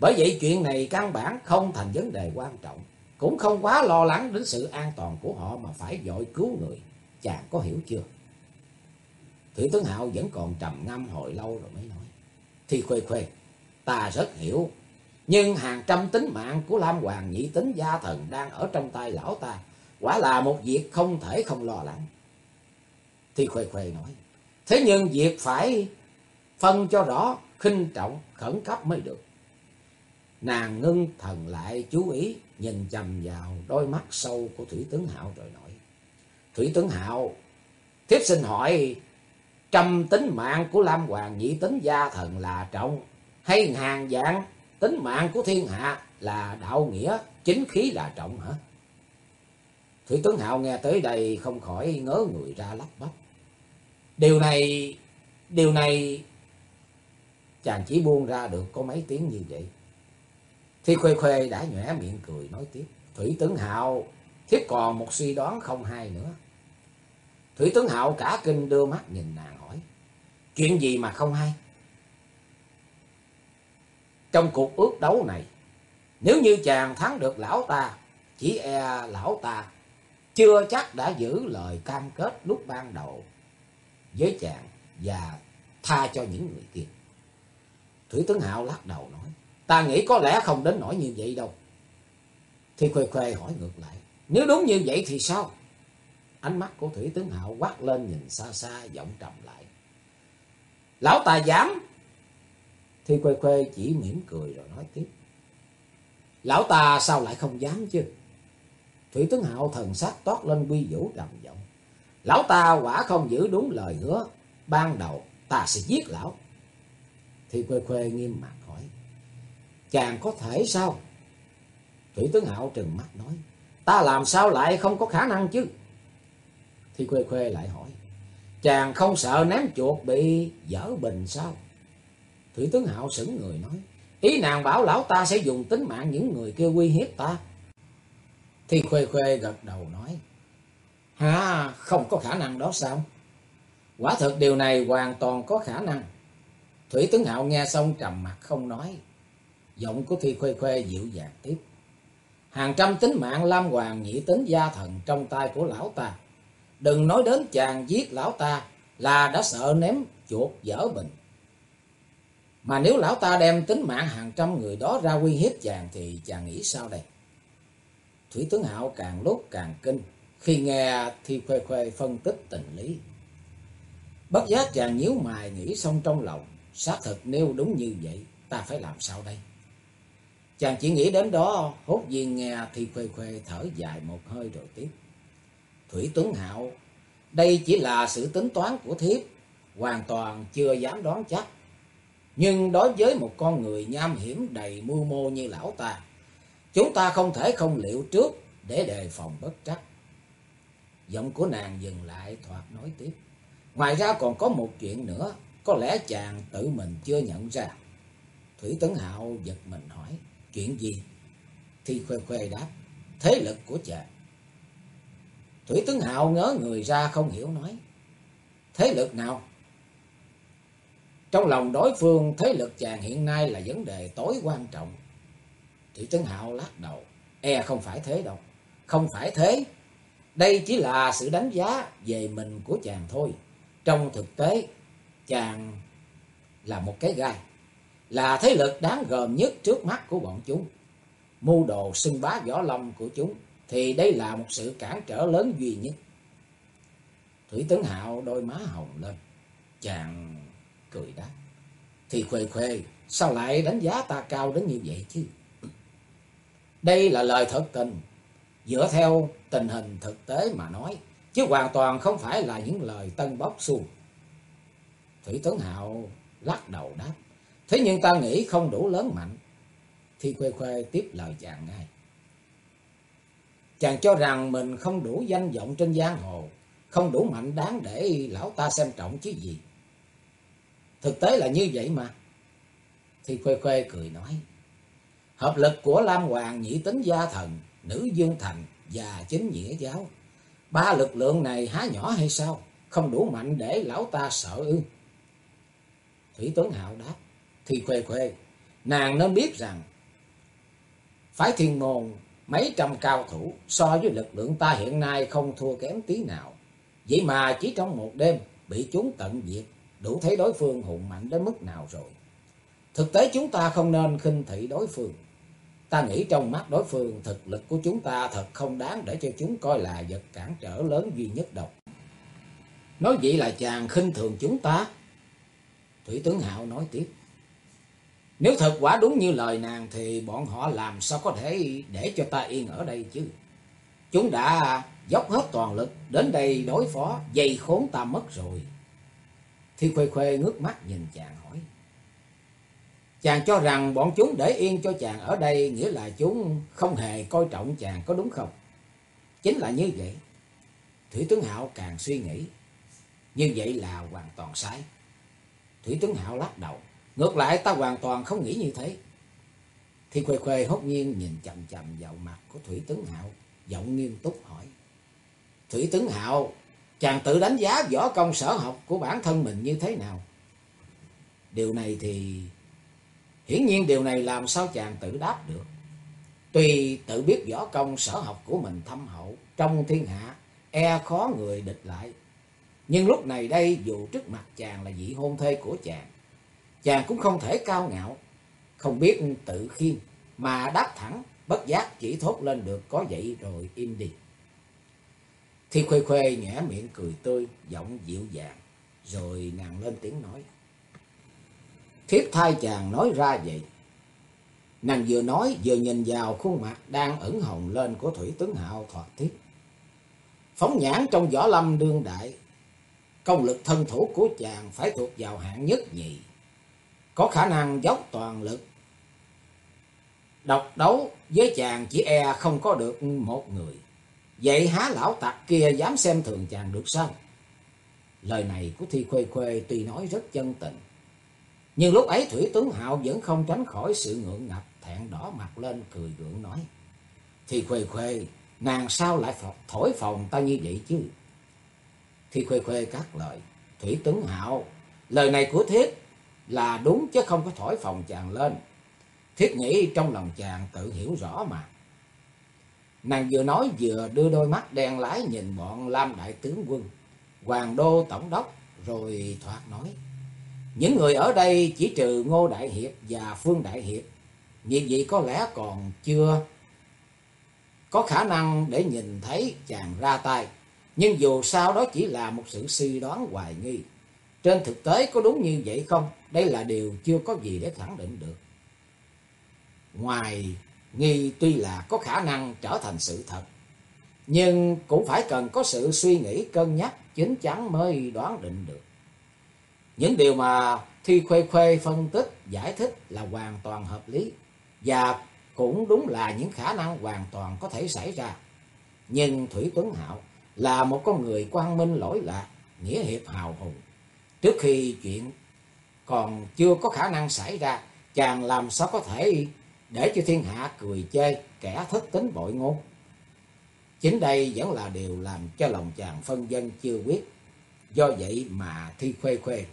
Bởi vậy chuyện này căn bản không thành vấn đề quan trọng. Cũng không quá lo lắng đến sự an toàn của họ mà phải dội cứu người. Chàng có hiểu chưa? Thủy tướng Hạo vẫn còn trầm ngâm hồi lâu rồi mới nói. Thì khuê khuê, ta rất hiểu. Nhưng hàng trăm tính mạng của Lam Hoàng nhị tính gia thần đang ở trong tay lão ta. Quả là một việc không thể không lo lắng. Thì khuê khuê nói. Thế nhưng việc phải phân cho rõ, khinh trọng, khẩn cấp mới được. Nàng ngưng thần lại chú ý, nhìn chầm vào đôi mắt sâu của Thủy Tướng Hạo rồi nói. Thủy Tướng Hạo, thiếp xin hỏi, trăm tính mạng của Lam Hoàng nhị tính gia thần là trọng, hay hàng dạng tính mạng của thiên hạ là đạo nghĩa, chính khí là trọng hả? Thủy tướng Hạo nghe tới đây không khỏi ngớ người ra lắp bắp. Điều này, điều này... Chàng chỉ buông ra được có mấy tiếng như vậy. Thi Khuê Khuê đã nhỏe miệng cười nói tiếp. Thủy tướng Hạo, thiếp còn một suy đoán không hay nữa. Thủy tướng Hạo cả kinh đưa mắt nhìn nàng hỏi. Chuyện gì mà không hay? Trong cuộc ước đấu này, nếu như chàng thắng được lão ta, chỉ e lão ta chưa chắc đã giữ lời cam kết lúc ban đầu với chàng và tha cho những người kia. Thủy Tướng Hạo lắc đầu nói, ta nghĩ có lẽ không đến nỗi như vậy đâu. Thì Khuê Khuê hỏi ngược lại, nếu đúng như vậy thì sao? Ánh mắt của Thủy Tướng Hạo quát lên nhìn xa xa, giọng trầm lại. Lão ta dám! Thì Khuê Khuê chỉ mỉm cười rồi nói tiếp. Lão ta sao lại không dám chứ? Thủy tướng hạo thần sắc toát lên quy vũ trầm giọng. Lão ta quả không giữ đúng lời hứa. Ban đầu ta sẽ giết lão. Thì khuê khuê nghiêm mặt. Chàng có thể sao? Thủy tướng hạo trừng mắt nói. Ta làm sao lại không có khả năng chứ? Thì khuê khuê lại hỏi. Chàng không sợ ném chuột bị dở bình sao? Thủy tướng hạo sững người nói. Ý nàng bảo lão ta sẽ dùng tính mạng những người kia uy hiếp ta. Thì khuê khuê gật đầu nói. Hả, không có khả năng đó sao? Quả thực điều này hoàn toàn có khả năng. Thủy tướng hạo nghe xong trầm mặt không nói. Giọng của Thi Khuê Khuê dịu dàng tiếp. Hàng trăm tính mạng Lam Hoàng nhị tính gia thần trong tay của lão ta. Đừng nói đến chàng giết lão ta là đã sợ ném chuột dở bình. Mà nếu lão ta đem tính mạng hàng trăm người đó ra uy hiếp chàng thì chàng nghĩ sao đây? Thủy tướng Hạo càng lúc càng kinh khi nghe Thi Khuê Khuê phân tích tình lý. Bất giác chàng nhíu mày nghĩ xong trong lòng, xác thực nếu đúng như vậy, ta phải làm sao đây? Chàng chỉ nghĩ đến đó, hốt nhiên nghe thì Khuê Khuê thở dài một hơi rồi tiếp. Thủy Tuấn Hạo, đây chỉ là sự tính toán của thiếp, hoàn toàn chưa dám đoán chắc. Nhưng đối với một con người nham hiểm đầy mưu mô như lão ta, chúng ta không thể không liệu trước để đề phòng bất trắc. Giọng của nàng dừng lại thoạt nói tiếp. Ngoài ra còn có một chuyện nữa, có lẽ chàng tự mình chưa nhận ra. Thủy Tấn Hạo giật mình hỏi, chuyện gì? Thi Khuê Khuê đáp, thế lực của chàng. Thủy tướng Hạo ngớ người ra không hiểu nói, thế lực nào? Trong lòng đối phương, thế lực chàng hiện nay là vấn đề tối quan trọng. Thủy tướng Hạo lắc đầu, e không phải thế đâu, không phải thế. Đây chỉ là sự đánh giá về mình của chàng thôi. Trong thực tế, chàng là một cái gai, là thế lực đáng gờm nhất trước mắt của bọn chúng. Mưu đồ xưng bá võ lâm của chúng, thì đây là một sự cản trở lớn duy nhất. Thủy Tấn Hạo đôi má hồng lên, chàng cười đáp. Thì khuê khuê, sao lại đánh giá ta cao đến như vậy chứ? Đây là lời thật tình, dựa theo tình hình thực tế mà nói, chứ hoàn toàn không phải là những lời tân bốc xuông. Thủy Tấn Hạo lắc đầu đáp, thế nhưng ta nghĩ không đủ lớn mạnh. Thi Khuê Khuê tiếp lời chàng ngay. Chàng cho rằng mình không đủ danh vọng trên giang hồ, không đủ mạnh đáng để lão ta xem trọng chứ gì. Thực tế là như vậy mà. Thi Khuê Khuê cười nói, hợp lực của Lam Hoàng nhị tính gia thần, nữ dương thành và chính nghĩa giáo. Ba lực lượng này há nhỏ hay sao? Không đủ mạnh để lão ta sợ ư? Thủy Tuấn Hạo đáp. Thì khuê khuê, nàng nên biết rằng phái thiên môn mấy trăm cao thủ so với lực lượng ta hiện nay không thua kém tí nào. Vậy mà chỉ trong một đêm bị chúng tận diệt, đủ thấy đối phương hùng mạnh đến mức nào rồi. Thực tế chúng ta không nên khinh thị đối phương. Ta nghĩ trong mắt đối phương thực lực của chúng ta thật không đáng để cho chúng coi là vật cản trở lớn duy nhất độc Nói vậy là chàng khinh thường chúng ta. Thủy tướng Hạo nói tiếp. Nếu thật quả đúng như lời nàng thì bọn họ làm sao có thể để cho ta yên ở đây chứ. Chúng đã dốc hết toàn lực đến đây đối phó, dây khốn ta mất rồi. Thi Khuê Khuê ngước mắt nhìn chàng hỏi. Chàng cho rằng bọn chúng để yên cho chàng ở đây nghĩa là chúng không hề coi trọng chàng có đúng không? Chính là như vậy. Thủy tướng Hạo càng suy nghĩ. Như vậy là hoàn toàn sai. Thủy tướng Hạo lắc đầu. Ngược lại ta hoàn toàn không nghĩ như thế. Thì khuê khuê hốt nhiên nhìn chầm chầm vào mặt của Thủy tướng Hạo. Giọng nghiêm túc hỏi. Thủy tướng Hạo, chàng tự đánh giá võ công sở học của bản thân mình như thế nào? Điều này thì Hiển nhiên điều này làm sao chàng tự đáp được. Tuy tự biết võ công sở học của mình thâm hậu, trong thiên hạ, e khó người địch lại. Nhưng lúc này đây dù trước mặt chàng là vị hôn thê của chàng, chàng cũng không thể cao ngạo, không biết tự khiêm, mà đáp thẳng, bất giác chỉ thốt lên được có vậy rồi im đi. Thi khuê khuê nhẽ miệng cười tươi, giọng dịu dàng, rồi nàng lên tiếng nói thiếp thai chàng nói ra vậy. Nàng vừa nói vừa nhìn vào khuôn mặt đang ẩn hồng lên của Thủy Tướng Hạo thoạt thiết. Phóng nhãn trong võ lâm đương đại, công lực thân thủ của chàng phải thuộc vào hạng nhất nhì. Có khả năng dốc toàn lực. Độc đấu với chàng chỉ e không có được một người. Vậy há lão tặc kia dám xem thường chàng được sao? Lời này của Thi Khuê Khuê tuy nói rất chân tình. Nhưng lúc ấy Thủy Tuấn Hạo vẫn không tránh khỏi sự ngượng ngập, thẹn đỏ mặt lên cười gượng nói. Thi Khuê Khuê, nàng sao lại thổi phòng ta như vậy chứ? Thi Khuê Khuê cắt lời. Thủy Tuấn Hạo, lời này của Thiết là đúng chứ không có thổi phòng chàng lên. Thiết nghĩ trong lòng chàng tự hiểu rõ mà. Nàng vừa nói vừa đưa đôi mắt đen lái nhìn bọn Lam Đại Tướng Quân, Hoàng Đô Tổng Đốc, rồi thoạt nói. Những người ở đây chỉ trừ Ngô Đại Hiệp và Phương Đại Hiệp, như vị có lẽ còn chưa có khả năng để nhìn thấy chàng ra tay. Nhưng dù sao đó chỉ là một sự suy đoán hoài nghi. Trên thực tế có đúng như vậy không? Đây là điều chưa có gì để khẳng định được. Ngoài nghi tuy là có khả năng trở thành sự thật, nhưng cũng phải cần có sự suy nghĩ cân nhắc chính chắn mới đoán định được. Những điều mà Thi Khuê Khuê phân tích, giải thích là hoàn toàn hợp lý và cũng đúng là những khả năng hoàn toàn có thể xảy ra. Nhưng Thủy Tuấn Hạo là một con người quang minh lỗi lạc, nghĩa hiệp hào hùng. Trước khi chuyện còn chưa có khả năng xảy ra, chàng làm sao có thể để cho thiên hạ cười chê kẻ thất tính bội ngôn. Chính đây vẫn là điều làm cho lòng chàng phân dân chưa quyết. Do vậy mà thi khuê khuê.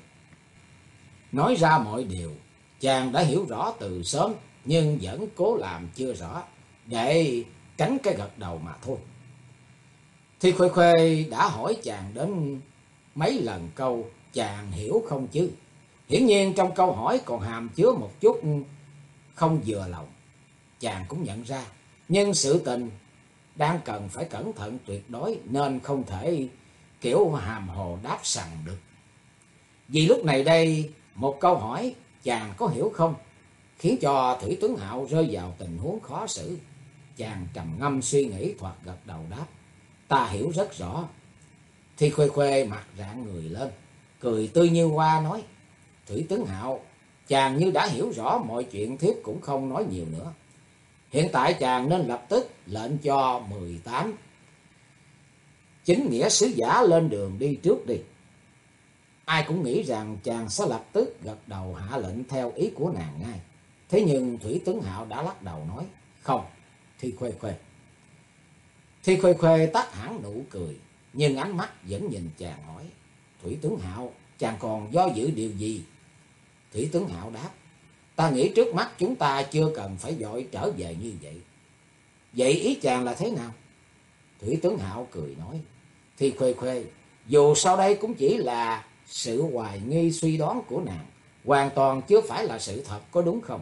Nói ra mọi điều, chàng đã hiểu rõ từ sớm, nhưng vẫn cố làm chưa rõ, để tránh cái gật đầu mà thôi. Thi khuê khuê đã hỏi chàng đến mấy lần câu, chàng hiểu không chứ? Hiển nhiên trong câu hỏi còn hàm chứa một chút không vừa lòng. Chàng cũng nhận ra, nhưng sự tình đang cần phải cẩn thận tuyệt đối nên không thể kiểu hàm hồ đáp sằng được. Vì lúc này đây, một câu hỏi chàng có hiểu không, khiến cho Thủy Tuấn Hạo rơi vào tình huống khó xử. Chàng trầm ngâm suy nghĩ thoạt gật đầu đáp, ta hiểu rất rõ. Thì khuê khuê mặt rạng người lên, cười tươi như hoa nói, Thủy tướng Hạo, chàng như đã hiểu rõ mọi chuyện thiếp cũng không nói nhiều nữa. Hiện tại chàng nên lập tức lệnh cho 18 chính nghĩa sứ giả lên đường đi trước đi. Ai cũng nghĩ rằng chàng sẽ lập tức gật đầu hạ lệnh theo ý của nàng ngay. Thế nhưng Thủy Tướng Hạo đã lắc đầu nói, không, Thi Khuê Khuê. Thi Khuê Khuê tắt hẳn nụ cười, nhưng ánh mắt vẫn nhìn chàng hỏi, Thủy Tướng Hạo, chàng còn do dự điều gì? Thủy Tướng Hạo đáp, Ta nghĩ trước mắt chúng ta chưa cần phải dội trở về như vậy. Vậy ý chàng là thế nào? Thủy tướng Hạo cười nói. Thì khuê khuê, dù sau đây cũng chỉ là sự hoài nghi suy đoán của nàng. Hoàn toàn chưa phải là sự thật, có đúng không?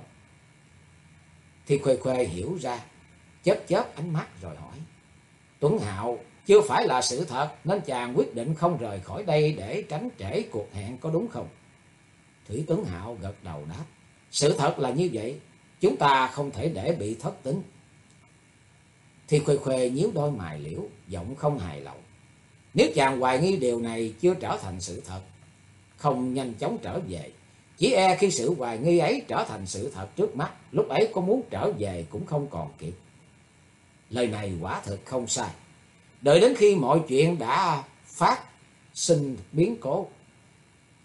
Thì khuê khuê hiểu ra, chớp chớp ánh mắt rồi hỏi. Tuấn Hạo, chưa phải là sự thật nên chàng quyết định không rời khỏi đây để tránh trễ cuộc hẹn có đúng không? Thủy Tuấn Hạo gật đầu đáp. Sự thật là như vậy, chúng ta không thể để bị thất tính. Thì khuê khuê nhíu đôi mày liễu, giọng không hài lòng. Nếu chàng hoài nghi điều này chưa trở thành sự thật, không nhanh chóng trở về, chỉ e khi sự hoài nghi ấy trở thành sự thật trước mắt, lúc ấy có muốn trở về cũng không còn kịp. Lời này quả thực không sai. Đợi đến khi mọi chuyện đã phát sinh biến cố,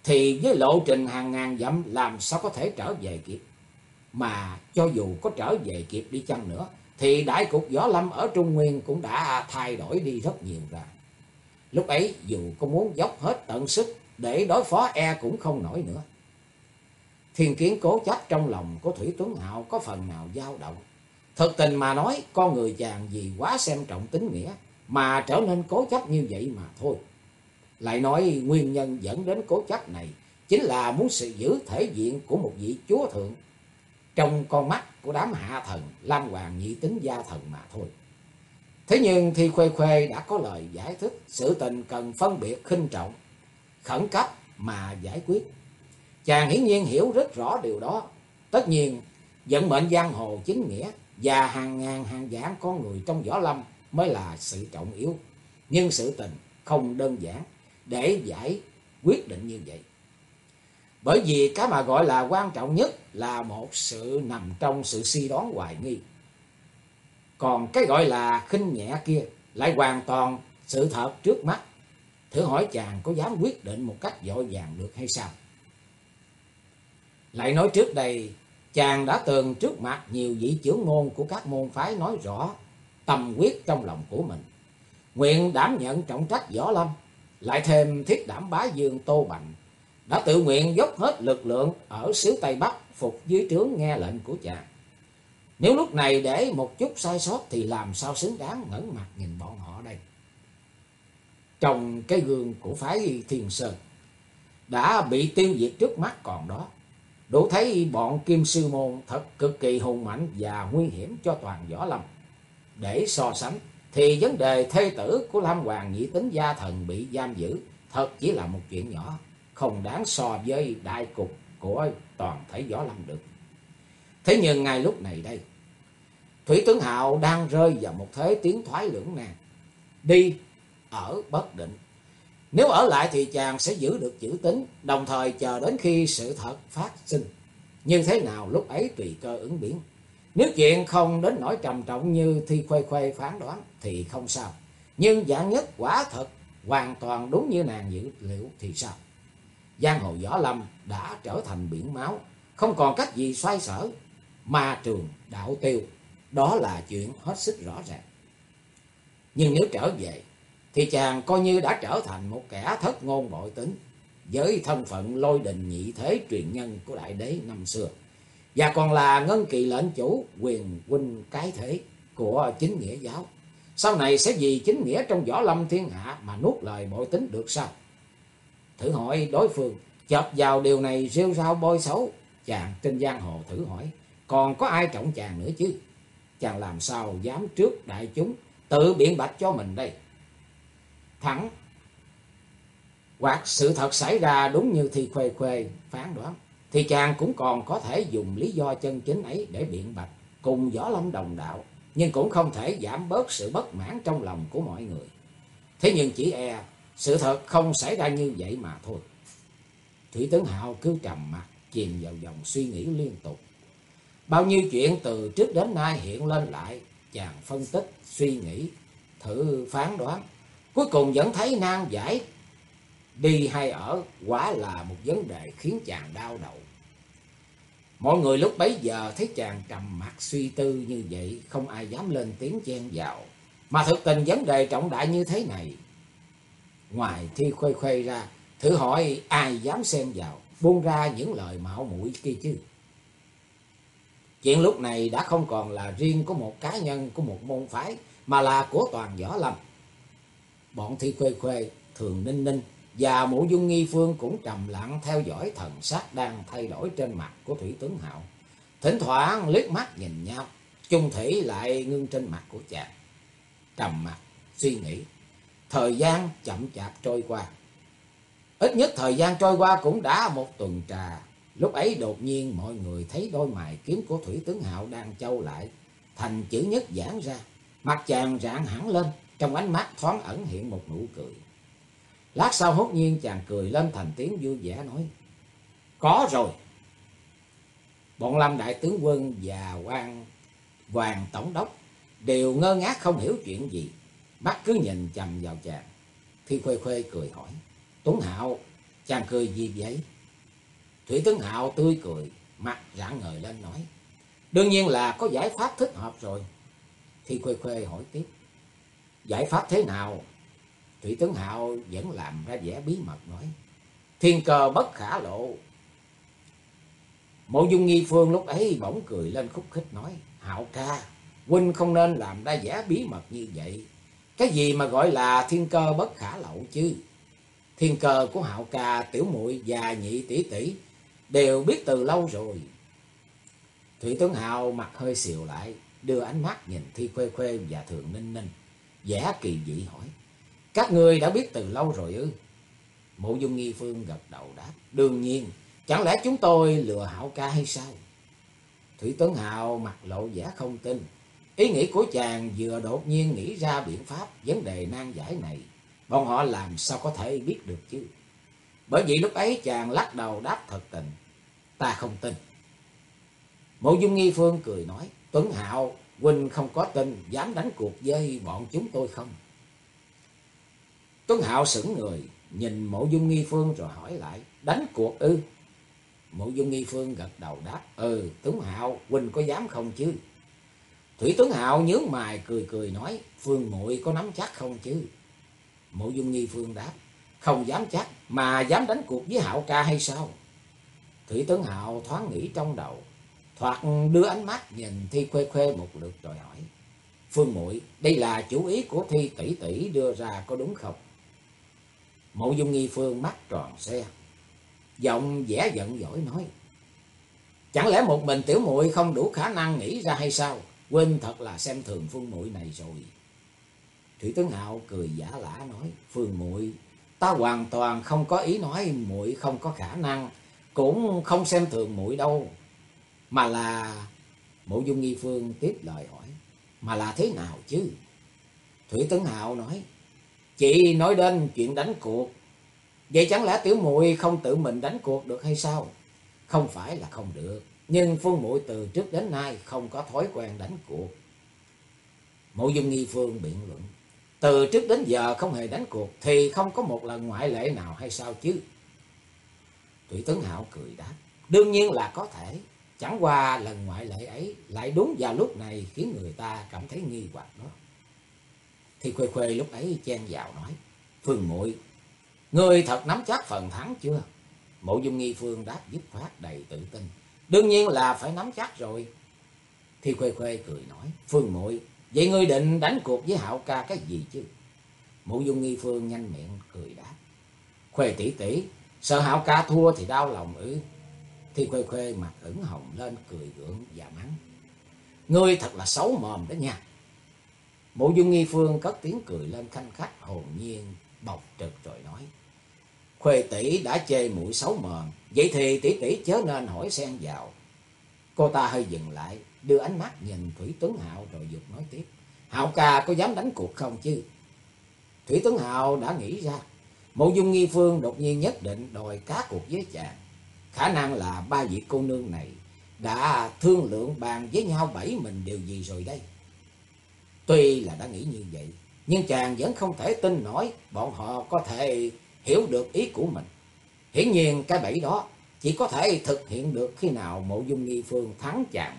thì với lộ trình hàng ngàn dặm làm sao có thể trở về kịp. Mà cho dù có trở về kịp đi chăng nữa, thì đại cục võ lâm ở Trung Nguyên cũng đã thay đổi đi rất nhiều rồi Lúc ấy dù có muốn dốc hết tận sức để đối phó e cũng không nổi nữa. Thiên kiến cố chấp trong lòng của Thủy Tuấn Hạo có phần nào dao động. Thực tình mà nói, con người chàng vì quá xem trọng tính nghĩa mà trở nên cố chấp như vậy mà thôi. Lại nói nguyên nhân dẫn đến cố chấp này chính là muốn sự giữ thể diện của một vị chúa thượng trong con mắt của đám hạ thần Lam Hoàng nhị tính gia thần mà thôi. Thế nhưng thì Khuê Khuê đã có lời giải thích sự tình cần phân biệt khinh trọng, khẩn cấp mà giải quyết. Chàng hiển nhiên hiểu rất rõ điều đó. Tất nhiên, vận mệnh giang hồ chính nghĩa và hàng ngàn hàng vạn con người trong võ lâm mới là sự trọng yếu. Nhưng sự tình không đơn giản để giải quyết định như vậy. Bởi vì cái mà gọi là quan trọng nhất là một sự nằm trong sự suy đoán hoài nghi. Còn cái gọi là khinh nhẹ kia lại hoàn toàn sự thật trước mắt. Thử hỏi chàng có dám quyết định một cách dội vàng được hay sao? Lại nói trước đây, chàng đã từng trước mặt nhiều vị trưởng môn của các môn phái nói rõ tâm quyết trong lòng của mình. Nguyện đảm nhận trọng trách võ lâm, lại thêm thiết đảm bá dương Tô Bành, đã tự nguyện dốc hết lực lượng ở xứ Tây Bắc phục dưới trướng nghe lệnh của chàng. Nếu lúc này để một chút sai sót thì làm sao xứng đáng ngẩn mặt nhìn bọn họ đây. Trong cái gương của phái Thiên Sơn đã bị tiêu diệt trước mắt còn đó. Đủ thấy bọn Kim Sư Môn thật cực kỳ hùng mạnh và nguy hiểm cho toàn võ lâm. Để so sánh thì vấn đề thê tử của Lam Hoàng Nhị Tính Gia Thần bị giam giữ thật chỉ là một chuyện nhỏ, không đáng so với đại cục của toàn thể võ lâm được. Thế nhưng ngay lúc này đây, Thủy Tướng Hạo đang rơi vào một thế tiến thoái lưỡng nan. Đi, ở bất định. Nếu ở lại thì chàng sẽ giữ được chữ tính, đồng thời chờ đến khi sự thật phát sinh. Như thế nào lúc ấy tùy cơ ứng biến. Nếu chuyện không đến nỗi trầm trọng như Thi Khuê Khuê phán đoán thì không sao. Nhưng dạng nhất quả thật hoàn toàn đúng như nàng dự liệu thì sao? Giang hồ võ lâm đã trở thành biển máu, không còn cách gì xoay sở. Ma trường, đạo tiêu, đó là chuyện hết sức rõ ràng. Nhưng nếu trở về, thì chàng coi như đã trở thành một kẻ thất ngôn bội tính, với thân phận lôi đình nhị thế truyền nhân của đại đế năm xưa. Và còn là ngân kỳ lệnh chủ quyền huynh cái thế của chính nghĩa giáo. Sau này sẽ vì chính nghĩa trong võ lâm thiên hạ mà nuốt lời bội tính được sao? Thử hỏi đối phương, chợt vào điều này rêu rao bôi xấu. Chàng trên giang hồ thử hỏi. Còn có ai trọng chàng nữa chứ? Chàng làm sao dám trước đại chúng tự biện bạch cho mình đây? Thẳng hoặc sự thật xảy ra đúng như thì khuê khuê phán đoán thì chàng cũng còn có thể dùng lý do chân chính ấy để biện bạch cùng võ lâm đồng đạo, nhưng cũng không thể giảm bớt sự bất mãn trong lòng của mọi người. Thế nhưng chỉ e sự thật không xảy ra như vậy mà thôi. Thủy tướng Hạo cứ trầm mặt, chìm vào dòng suy nghĩ liên tục. Bao nhiêu chuyện từ trước đến nay hiện lên lại, chàng phân tích, suy nghĩ, thử phán đoán. Cuối cùng vẫn thấy nan giải đi hay ở quả là một vấn đề khiến chàng đau đầu. Mọi người lúc bấy giờ thấy chàng trầm mặt suy tư như vậy, không ai dám lên tiếng chen vào. Mà thực tình vấn đề trọng đại như thế này, ngoài thi khuê khuê ra, thử hỏi ai dám xen vào, buông ra những lời mạo muội kia chứ. Chuyện lúc này đã không còn là riêng của một cá nhân, của một môn phái, mà là của toàn võ lâm. Bọn thi khuê khuê thường ninh ninh, và mụ dung nghi phương cũng trầm lặng theo dõi thần sắc đang thay đổi trên mặt của Thủy Tướng Hạo. Thỉnh thoảng liếc mắt nhìn nhau, chung thủy lại ngưng trên mặt của chàng. Trầm mặt, suy nghĩ. Thời gian chậm chạp trôi qua. Ít nhất thời gian trôi qua cũng đã một tuần trà. Lúc ấy đột nhiên mọi người thấy đôi mày kiếm của Thủy Tướng Hạo đang châu lại. Thành chữ nhất giãn ra. Mặt chàng rạng hẳn lên. Trong ánh mắt thoáng ẩn hiện một nụ cười. Lát sau hốt nhiên chàng cười lên thành tiếng vui vẻ nói. Có rồi. Bọn Lâm Đại Tướng Quân và quan Hoàng Tổng đốc đều ngơ ngác không hiểu chuyện gì. Mắt cứ nhìn chầm vào chàng. Thi Khuê Khuê cười hỏi. Tuấn Hạo, chàng cười gì vậy? Thủy Tướng Hạo tươi cười, mặt rạng ngời lên nói. Đương nhiên là có giải pháp thích hợp rồi. Thi Khuê Khuê hỏi tiếp. Giải pháp thế nào? Thủy tướng Hạo vẫn làm ra vẻ bí mật nói. Thiên cơ bất khả lộ. Mộ dung nghi phương lúc ấy bỗng cười lên khúc khích nói. Hạo ca, huynh không nên làm ra vẻ bí mật như vậy. Cái gì mà gọi là thiên cơ bất khả lộ chứ? Thiên cơ của Hạo ca, tiểu muội và nhị tỷ tỷ đều biết từ lâu rồi. Thủy tướng Hạo mặt hơi xìu lại, đưa ánh mắt nhìn Thi Khuê Khuê và Thường Ninh Ninh, vẻ kỳ dị hỏi. Các người đã biết từ lâu rồi ư? Mộ dung nghi phương gật đầu đáp. Đương nhiên, chẳng lẽ chúng tôi lừa hảo ca hay sao? Thủy Tuấn Hào mặt lộ vẻ không tin. Ý nghĩ của chàng vừa đột nhiên nghĩ ra biện pháp vấn đề nan giải này. Bọn họ làm sao có thể biết được chứ? Bởi vì lúc ấy chàng lắc đầu đáp thật tình. Ta không tin. Mộ Dung Nghi Phương cười nói. Tuấn Hạo, Huynh không có tin, dám đánh cuộc với bọn chúng tôi không? Tuấn Hạo sững người, nhìn mộ dung nghi phương rồi hỏi lại, đánh cuộc ư? Mộ dung nghi phương gật đầu đáp, ừ, Tuấn Hạo, Huynh có dám không chứ? Thủy Tuấn Hạo nhướng mày cười cười nói, Phương muội có nắm chắc không chứ? Mộ dung nghi phương đáp, không dám chắc, mà dám đánh cuộc với Hạo ca hay sao? Thủy Tuấn Hạo thoáng nghĩ trong đầu, thoạt đưa ánh mắt nhìn Thi Khuê Khuê một lượt rồi hỏi, Phương muội đây là chủ ý của Thi tỷ tỷ đưa ra có đúng không? Mộ dung nghi phương mắt tròn xe. Giọng vẻ giận dỗi nói. Chẳng lẽ một mình tiểu muội không đủ khả năng nghĩ ra hay sao? Quên thật là xem thường phương muội này rồi. Thủy tướng Hạo cười giả lả nói. Phương muội, ta hoàn toàn không có ý nói muội không có khả năng. Cũng không xem thường muội đâu. Mà là... Mộ dung nghi phương tiếp lời hỏi. Mà là thế nào chứ? Thủy Tấn Hạo nói. Chị nói đến chuyện đánh cuộc. Vậy chẳng lẽ tiểu muội không tự mình đánh cuộc được hay sao? Không phải là không được. Nhưng Phương muội từ trước đến nay không có thói quen đánh cuộc. Mộ dung nghi Phương biện luận. Từ trước đến giờ không hề đánh cuộc thì không có một lần ngoại lệ nào hay sao chứ? Thủy Tấn Hạo cười đáp. Đương nhiên là có thể. Chẳng qua lần ngoại lệ ấy lại đúng vào lúc này khiến người ta cảm thấy nghi hoặc đó. Thì Khuê Khuê lúc ấy chen vào nói. Phương muội, Ngươi thật nắm chắc phần thắng chưa? Mộ dung nghi phương đáp dứt khoát đầy tự tin. Đương nhiên là phải nắm chắc rồi. Thì Khuê Khuê cười nói. Phương muội, vậy ngươi định đánh cuộc với hạo ca cái gì chứ? Mộ dung nghi phương nhanh miệng cười đáp. Khuê tỷ tỷ, sợ hạo ca thua thì đau lòng ư. Thì Khuê Khuê mặt ửng hồng lên cười gượng và mắng. Ngươi thật là xấu mồm đó nha. Mộ dung nghi phương cất tiếng cười lên khanh khách hồn nhiên bộc trực rồi nói. Khuê tỷ đã chê mũi xấu mờn, vậy thì tỷ tỷ chớ nên hỏi xen vào. Cô ta hơi dừng lại, đưa ánh mắt nhìn Thủy Tuấn Hạo rồi dục nói tiếp. Hạo ca có dám đánh cuộc không chứ? Thủy Tuấn Hạo đã nghĩ ra, Mộ Dung Nghi Phương đột nhiên nhất định đòi cá cuộc với chàng. Khả năng là ba vị cô nương này đã thương lượng bàn với nhau bảy mình điều gì rồi đây. Tuy là đã nghĩ như vậy, nhưng chàng vẫn không thể tin nổi bọn họ có thể hiểu được ý của mình. Hiển nhiên cái bẫy đó chỉ có thể thực hiện được khi nào mộ dung nghi phương thắng chàng.